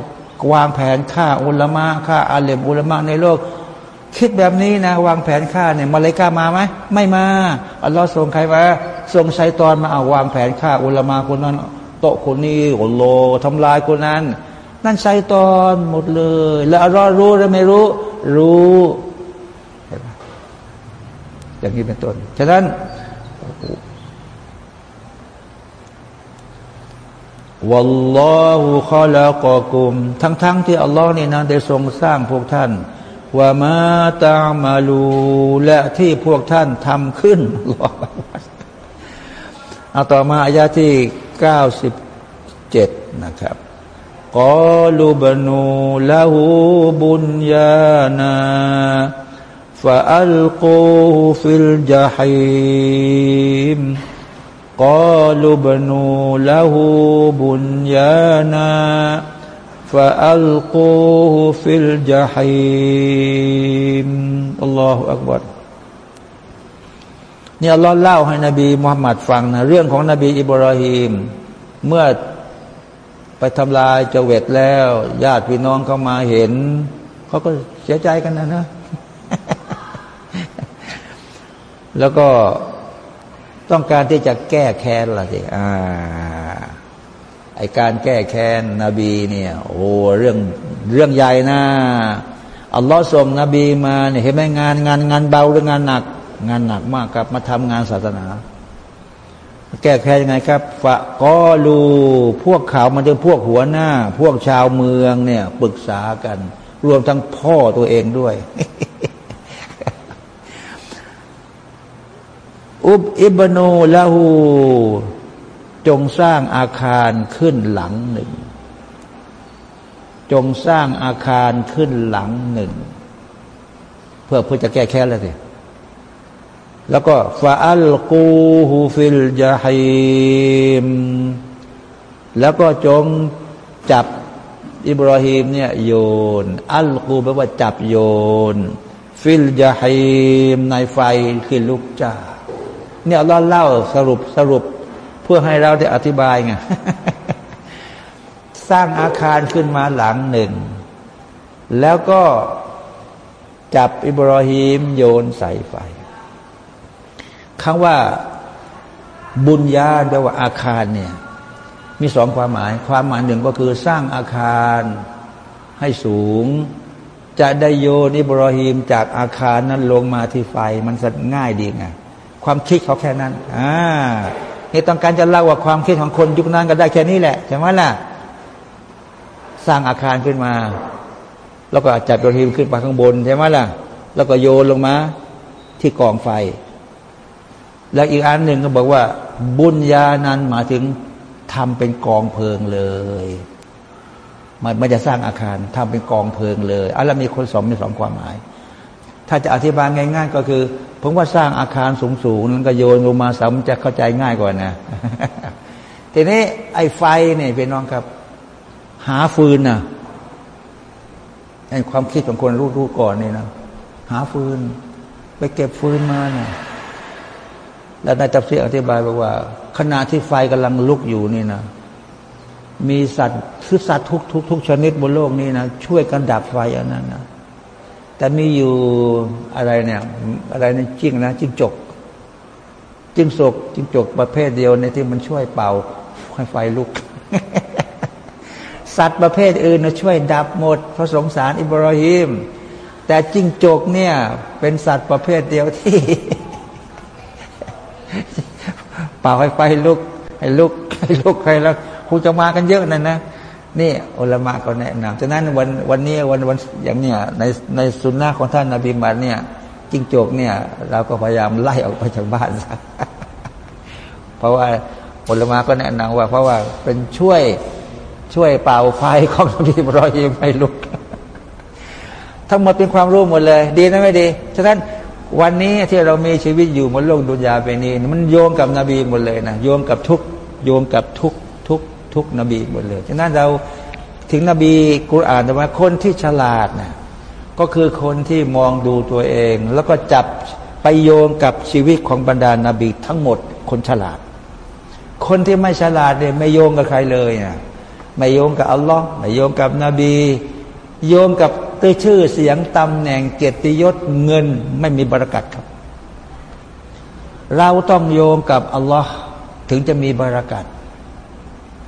วางแผนฆ่าอุลามะฆ่าอาเลมอุลามะในโลก คิดแบบนี้นะ วางแผนฆ่าเนี่ยมาเลยกามาไหมไม่มาอัลลอฮ์ส่งใครมาส่งชัยตอนมาเอาวางแผนฆ่าอุลามะคนนั้นโตคนนี้โอโลทำลายคนนั้น นั่นชัยตอนหมดเลย แล้วอัลลอฮ์รู้หรือไม่รู้ รู้ อย่างนี้เป็นต้น ฉะนั้นวัลลอฮุขอลากกุม ทั้งๆทที่อัลลอฮ์นี่นะได้ทรงสร้างพวกท่านว่ามาตามาลูและที่พวกท่านทำขึ้นเอาต่อมาอายาที่เก้าสิบเจ็ดนะครับกอลูบนูละหูบุญญานา فألقوه في الجحيم قالوا ابنوا له بنيانا فألقوه في الجحيم الله أكبر นี่อัลลอฮ์เล่าให้นบีมุฮัมมัดฟังนะเรื่องของนบีอิบราฮิมเมื่อไปทำลายเจเวตแล้ว ญาติพี่น้องเขามาเห็น เขาก็เสียใจกันนะนะ แล้วก็ต้องการที่จะแก้แค้นละสิอ่าไอการแก้แค้นนบีเนี่ย โอ้เรื่องเรื่องใหญ่นะอัลลอฮ์ส่งนบีมาเนี่ยเห็นไหมงานงานงานเบาหรืองานหนัก งานหนักมากครับ มาทำงานศาสนา แก้แค้นยังไงครับฟะกอลูพวกเขามันจะพวกหัวหน้า พวกชาวเมืองเนี่ยปรึกษากัน รวมทั้งพ่อตัวเองด้วย อุบอิบโนละหูจงสร้างอาคารขึ้นหลังหนึ่ง จงสร้างอาคารขึ้นหลังหนึ่ง เพื่อเพื่อจะแก้แค้นแล้วสิแล้วก็فألقوه في الجحيمแล้วก็จงจับอิบราฮิมเนี่ยโยน อัลกูแปลว่าจับโยน في الجحيمในไฟขึ้นลุกจ้า เนี่ยเราเล่าสรุปสรุปเพื่อให้เราได้อธิบายไงสร้างอาคารขึ้นมาหลังหนึ่ง แล้วก็จับอิบราฮิมโยนใส่ไฟคำว่าบุญญาแปลว่าอาคารเนี่ย มีสองความหมาย ความหมายหนึ่งก็คือสร้างอาคารให้สูง จะได้โยนอิบราฮิมจากอาคารนั้นลงมาที่ไฟ มันง่ายดีไง ความคิดเขาแค่นั้นอ่านี่ต้องการจะเล่าว่าความคิดของคนยุคนั้นก็ได้แค่นี้แหละใช่ไหมล่ะ สร้างอาคารขึ้นมา แล้วก็จัดโดทีมขึ้นไปข้างบนใช่ไหมล่ะ แล้วก็โยนลงมา ที่กองไฟ แล้วอีกอันหนึ่งก็บอกว่า บุญญานั้นหมายถึงทำเป็นกองเพลิงเลยมันไม่จะสร้างอาคารทำเป็นกองเพลิงเลยอันล้วมีคนสองมีสองความหมาย ถ้าจะอธิบายง่าย ๆ ก็คือ ผมว่าสร้างอาคารสูงๆนั้นก็โยนลงมาสามจะเข้าใจง่ายกว่านะ ทีนี้ไอ้ไฟเนี่ยพี่น้องครับ หาฟืนนะไอ้ความคิดของคนรู้รู้ก่อนนี่นะหาฟืน ไปเก็บฟืนมาเนี่ยแล้วนายตับเสียอธิบายบอกว่า ขณะที่ไฟกำลังลุกอยู่นี่นะมีสัตว์คือสัตว์ทุกทุกทุกชนิดบนโลกนี้นะช่วยกันดับไฟอันนั้นนะ แต่มีอยู่อะไรเนี่ย อะไรนี่จิ้งนะจิ้งจก จิ้งศกจิ้งจกประเภทเดียวในที่มันช่วยเป่าให้ไฟลุก สัตว์ประเภทอื่นนะช่วยดับหมดพระสงสารอิบราฮิมแต่จิ้งจกเนี่ย เป็นสัตว์ประเภทเดียวที่ เป่าให้ไฟลุก ให้ลุกให้ลุกให้แล้วคงจะมากันเยอะนั่นนะ นี่อุลามะก็แนะนำฉะนั้นวันวันนี้วันวันอย่างเนี้ยในในสุนนะของท่านนบีมัดเนี่ยจิงโจกเนี่ย เราก็พยายามไล่ออกไปจากบ้านซะเพราะว่าอุลามะก็แนะนำว่า เพราะว่าเป็นช่วยช่วยเป่าไฟของนบีบรอฮิมให้ลุก ทั้งหมดเป็นความรู้หมดเลย ดีนะไม่ดีฉะนั้นวันนี้ที่เรามีชีวิตอยู่บนโลกดุนยาไปนี้ มันโยงกับนบีหมดเลยนะโยงกับทุกโยงกับทุก ทุกนบีหมดเลยฉะนั้นเราถึงนบีกุรอานแต่ว่าคนที่ฉลาดนะก็คือคนที่มองดูตัวเอง แล้วก็จับไปโยงกับชีวิตของบรรดานาบีทั้งหมด คนฉลาด คนที่ไม่ฉลาดเนี่ยไม่โยงกับใครเลยอะไม่โยงกับอัลลอฮ์ไม่โยงกับนบี โยงกับตัวชื่อเสียงตำแหน่งเกียรติยศเงินไม่มีบรารักัดครับ เราต้องโยงกับอัลลอฮ์ถึงจะมีบรารักัด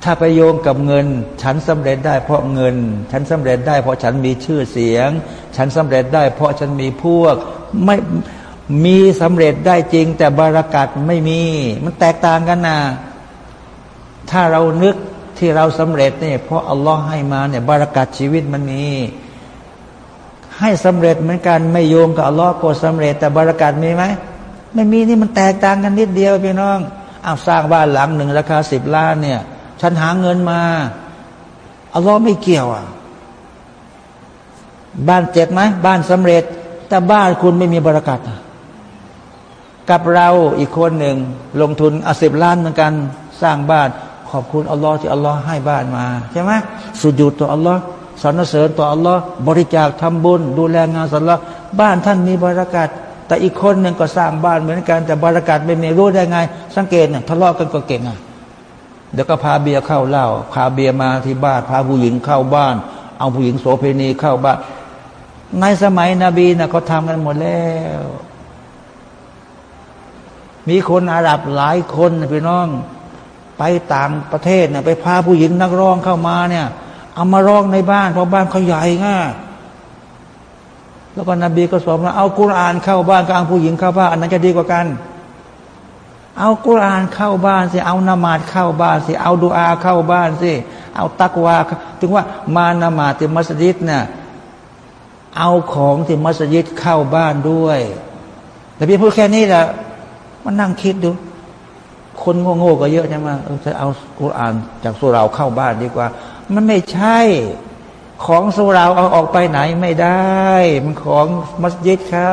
ถ้าไปโยงกับเงิน ฉันสำเร็จได้เพราะเงิน ฉันสำเร็จได้เพราะฉันมีชื่อเสียง ฉันสำเร็จได้เพราะฉันมีพวกไม่มีสำเร็จได้จริง แต่บารักัดไม่มี มันแตกต่างกันนะถ้าเรานึกที่เราสำเร็จเนี่ยเพราะอัลลอฮ์ให้มาเนี่ยบารักัดชีวิตมันมีให้สำเร็จเหมือนกันไม่โยงกับอัลลอฮ์ก็สำเร็จ แต่บารักัดมีไหมไม่มีนี่มันแตกต่างกันนิดเดียวพี่น้องอ้าวสร้างบ้านหลังหนึ่งราคาสิบล้านเนี่ย ฉันหาเงินมาอัลลอฮ์ไม่เกี่ยวอะ บ้านเจ็บไหมบ้านสำเร็จ แต่บ้านคุณไม่มีบรารักัดกับเราอีกคนหนึ่ง ลงทุนอาสิบล้านเหมือนกัน สร้างบ้าน ขอบคุณอัลลอฮ์ที่อัลลอฮ์ให้บ้านมา ใช่ไหมสุญูต่ออัลลอฮ์สรรเสริญต่ออัลลอฮ์บริจาคทำบุญ ดูแลงานสัลลอฮ์บ้านท่านมีบรารักัดแต่อีกคนหนึ่งก็สร้างบ้านเหมือนกัน แต่บรารักัดไม่มีรู้ได้ไง สังเกตเนี่ยทะเลาะกันก็เก่งอะ เดี๋ยวก็พาเบียร์เข้าเหล้าพาเบียร์มาที่บ้านพาผู้หญิงเข้าบ้าน เอาผู้หญิงโสเพณีเข้าบ้าน ในสมัยนบีนะเขาทำกันหมดแล้ว มีคนอาหรับหลายคนพี่น้อง ไปต่างประเทศนะไปพาผู้หญิงนักร้องเข้ามาเนี่ย เอามาร้องในบ้านเพราะบ้านเขาใหญ่ง่าแล้วก็นบีก็สอนว่าเอากุรอานเข้าบ้านก็เอาผู้หญิงเข้าบ้านอันนั้นจะดีกว่ากัน เอากุรานเข้าบ้านสิเอานามาดเข้าบ้านสิเอาดูอาเข้าบ้านสิเอาตักวาถึงว่ามานามาที่มัสยิดเนี่ยเอาของที่มัสยิดเข้าบ้านด้วยแต่พี่พูดแค่นี้แหละมันนั่งคิดดู คนโง่ๆก็เยอะใช่ไหมจะเอากุรานจากสุราเข้าบ้านดีกว่า มันไม่ใช่ของสุราเอาออกไปไหนไม่ได้ มันของมัสยิดเขา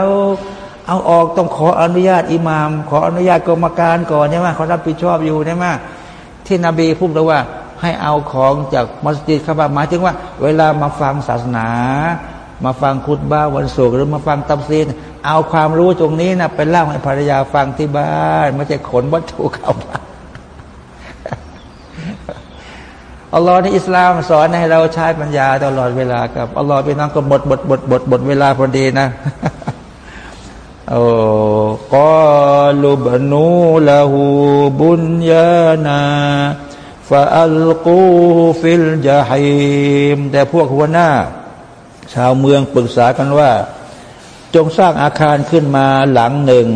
เอาออกต้องขออนุญาตอิหมาม ขออนุญาตกรรมการก่อนใช่ไหมเขารับผิดชอบอยู่ใช่ไหมที่นบีพูดเลยว่า ให้เอาของจากมัสยิดเข้ามาหมายถึงว่า เวลามาฟังศาสนา มาฟังคุตบ้าวันศุกร์หรือมาฟังตับซีนเอาความรู้ตรงนี้นะไปเล่าให้ภรรยาฟังที่บ้านไม่ใช่ขนวัตถุเข้าบ้าอัลลอฮ์ในอิสลามสอนให้เราใช้ปัญญาตลอดเวลากับอัลลอฮ์เป็นน้องก็หมดหมดหมดหมดหมดเวลาพอดีนะ قالوا بنوا له بنيانا فألقوه في الجحيم แต่พวกหัวหน้า ชาวเมืองปรึกษากันว่า จงสร้างอาคารขึ้นมาหลังหนึ่ง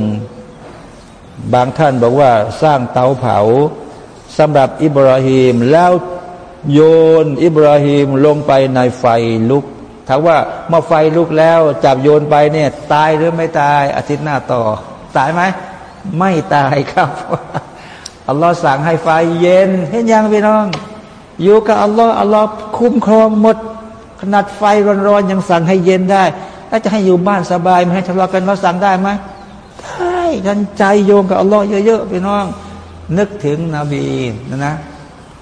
บางท่านบอกว่าสร้างเตาเผาสำหรับอิบราฮิมแล้วโยนอิบราฮิมลงไปในไฟลุก ถามว่าเมื่อไฟลุกแล้ว จับโยนไปเนี่ย ตายหรือไม่ตายอาทิตย์หน้าต่อ ตายไหมไม่ตายครับอัลลอฮ์สั่งให้ไฟเย็น เห็นยังพี่น้อง อยู่กับอัลลอฮ์อัลลอฮ์คุ้มครองหมด ขนาดไฟร้อนๆยังสั่งให้เย็นได้ แล้วจะให้อยู่บ้านสบายไม่ให้ทะเลาะกันเราสั่งได้ไหมได้กันใจโยงกับอัลลอฮ์เยอะๆพี่น้อง นึกถึงนบีนะนะ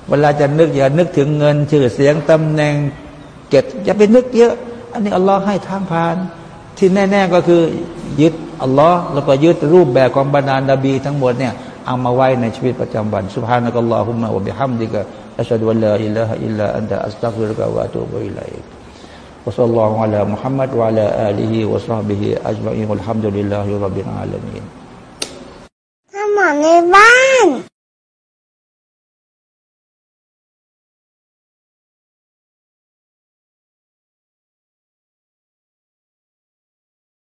เวลาจะนึกอย่านึกถึงเงินชื่อเสียงตำแหน่ง เก็ดอย่าไปนึกเยอะ อันนี้อัลลอฮ์ให้ทางผ่าน ที่แน่ ๆก็คือยึดอัลลอฮ์แล้วก็ยึดรูปแบบของบรรดานาบีทั้งหมดเนี่ยเอามาไว้ในชีวิตประจำวันสุภาพนักอัลลอฮุมะวะบิฮัมดิกะอัสฮะดุลลอฮิลลาฮะอิลลาอันตะอัสตักฟิรกะวะตุบุอิลัย وصلى الله على محمد وعلى آله وصحبه أجمعين والحمد لله رب العالمين ลำหมอามนในบ้าน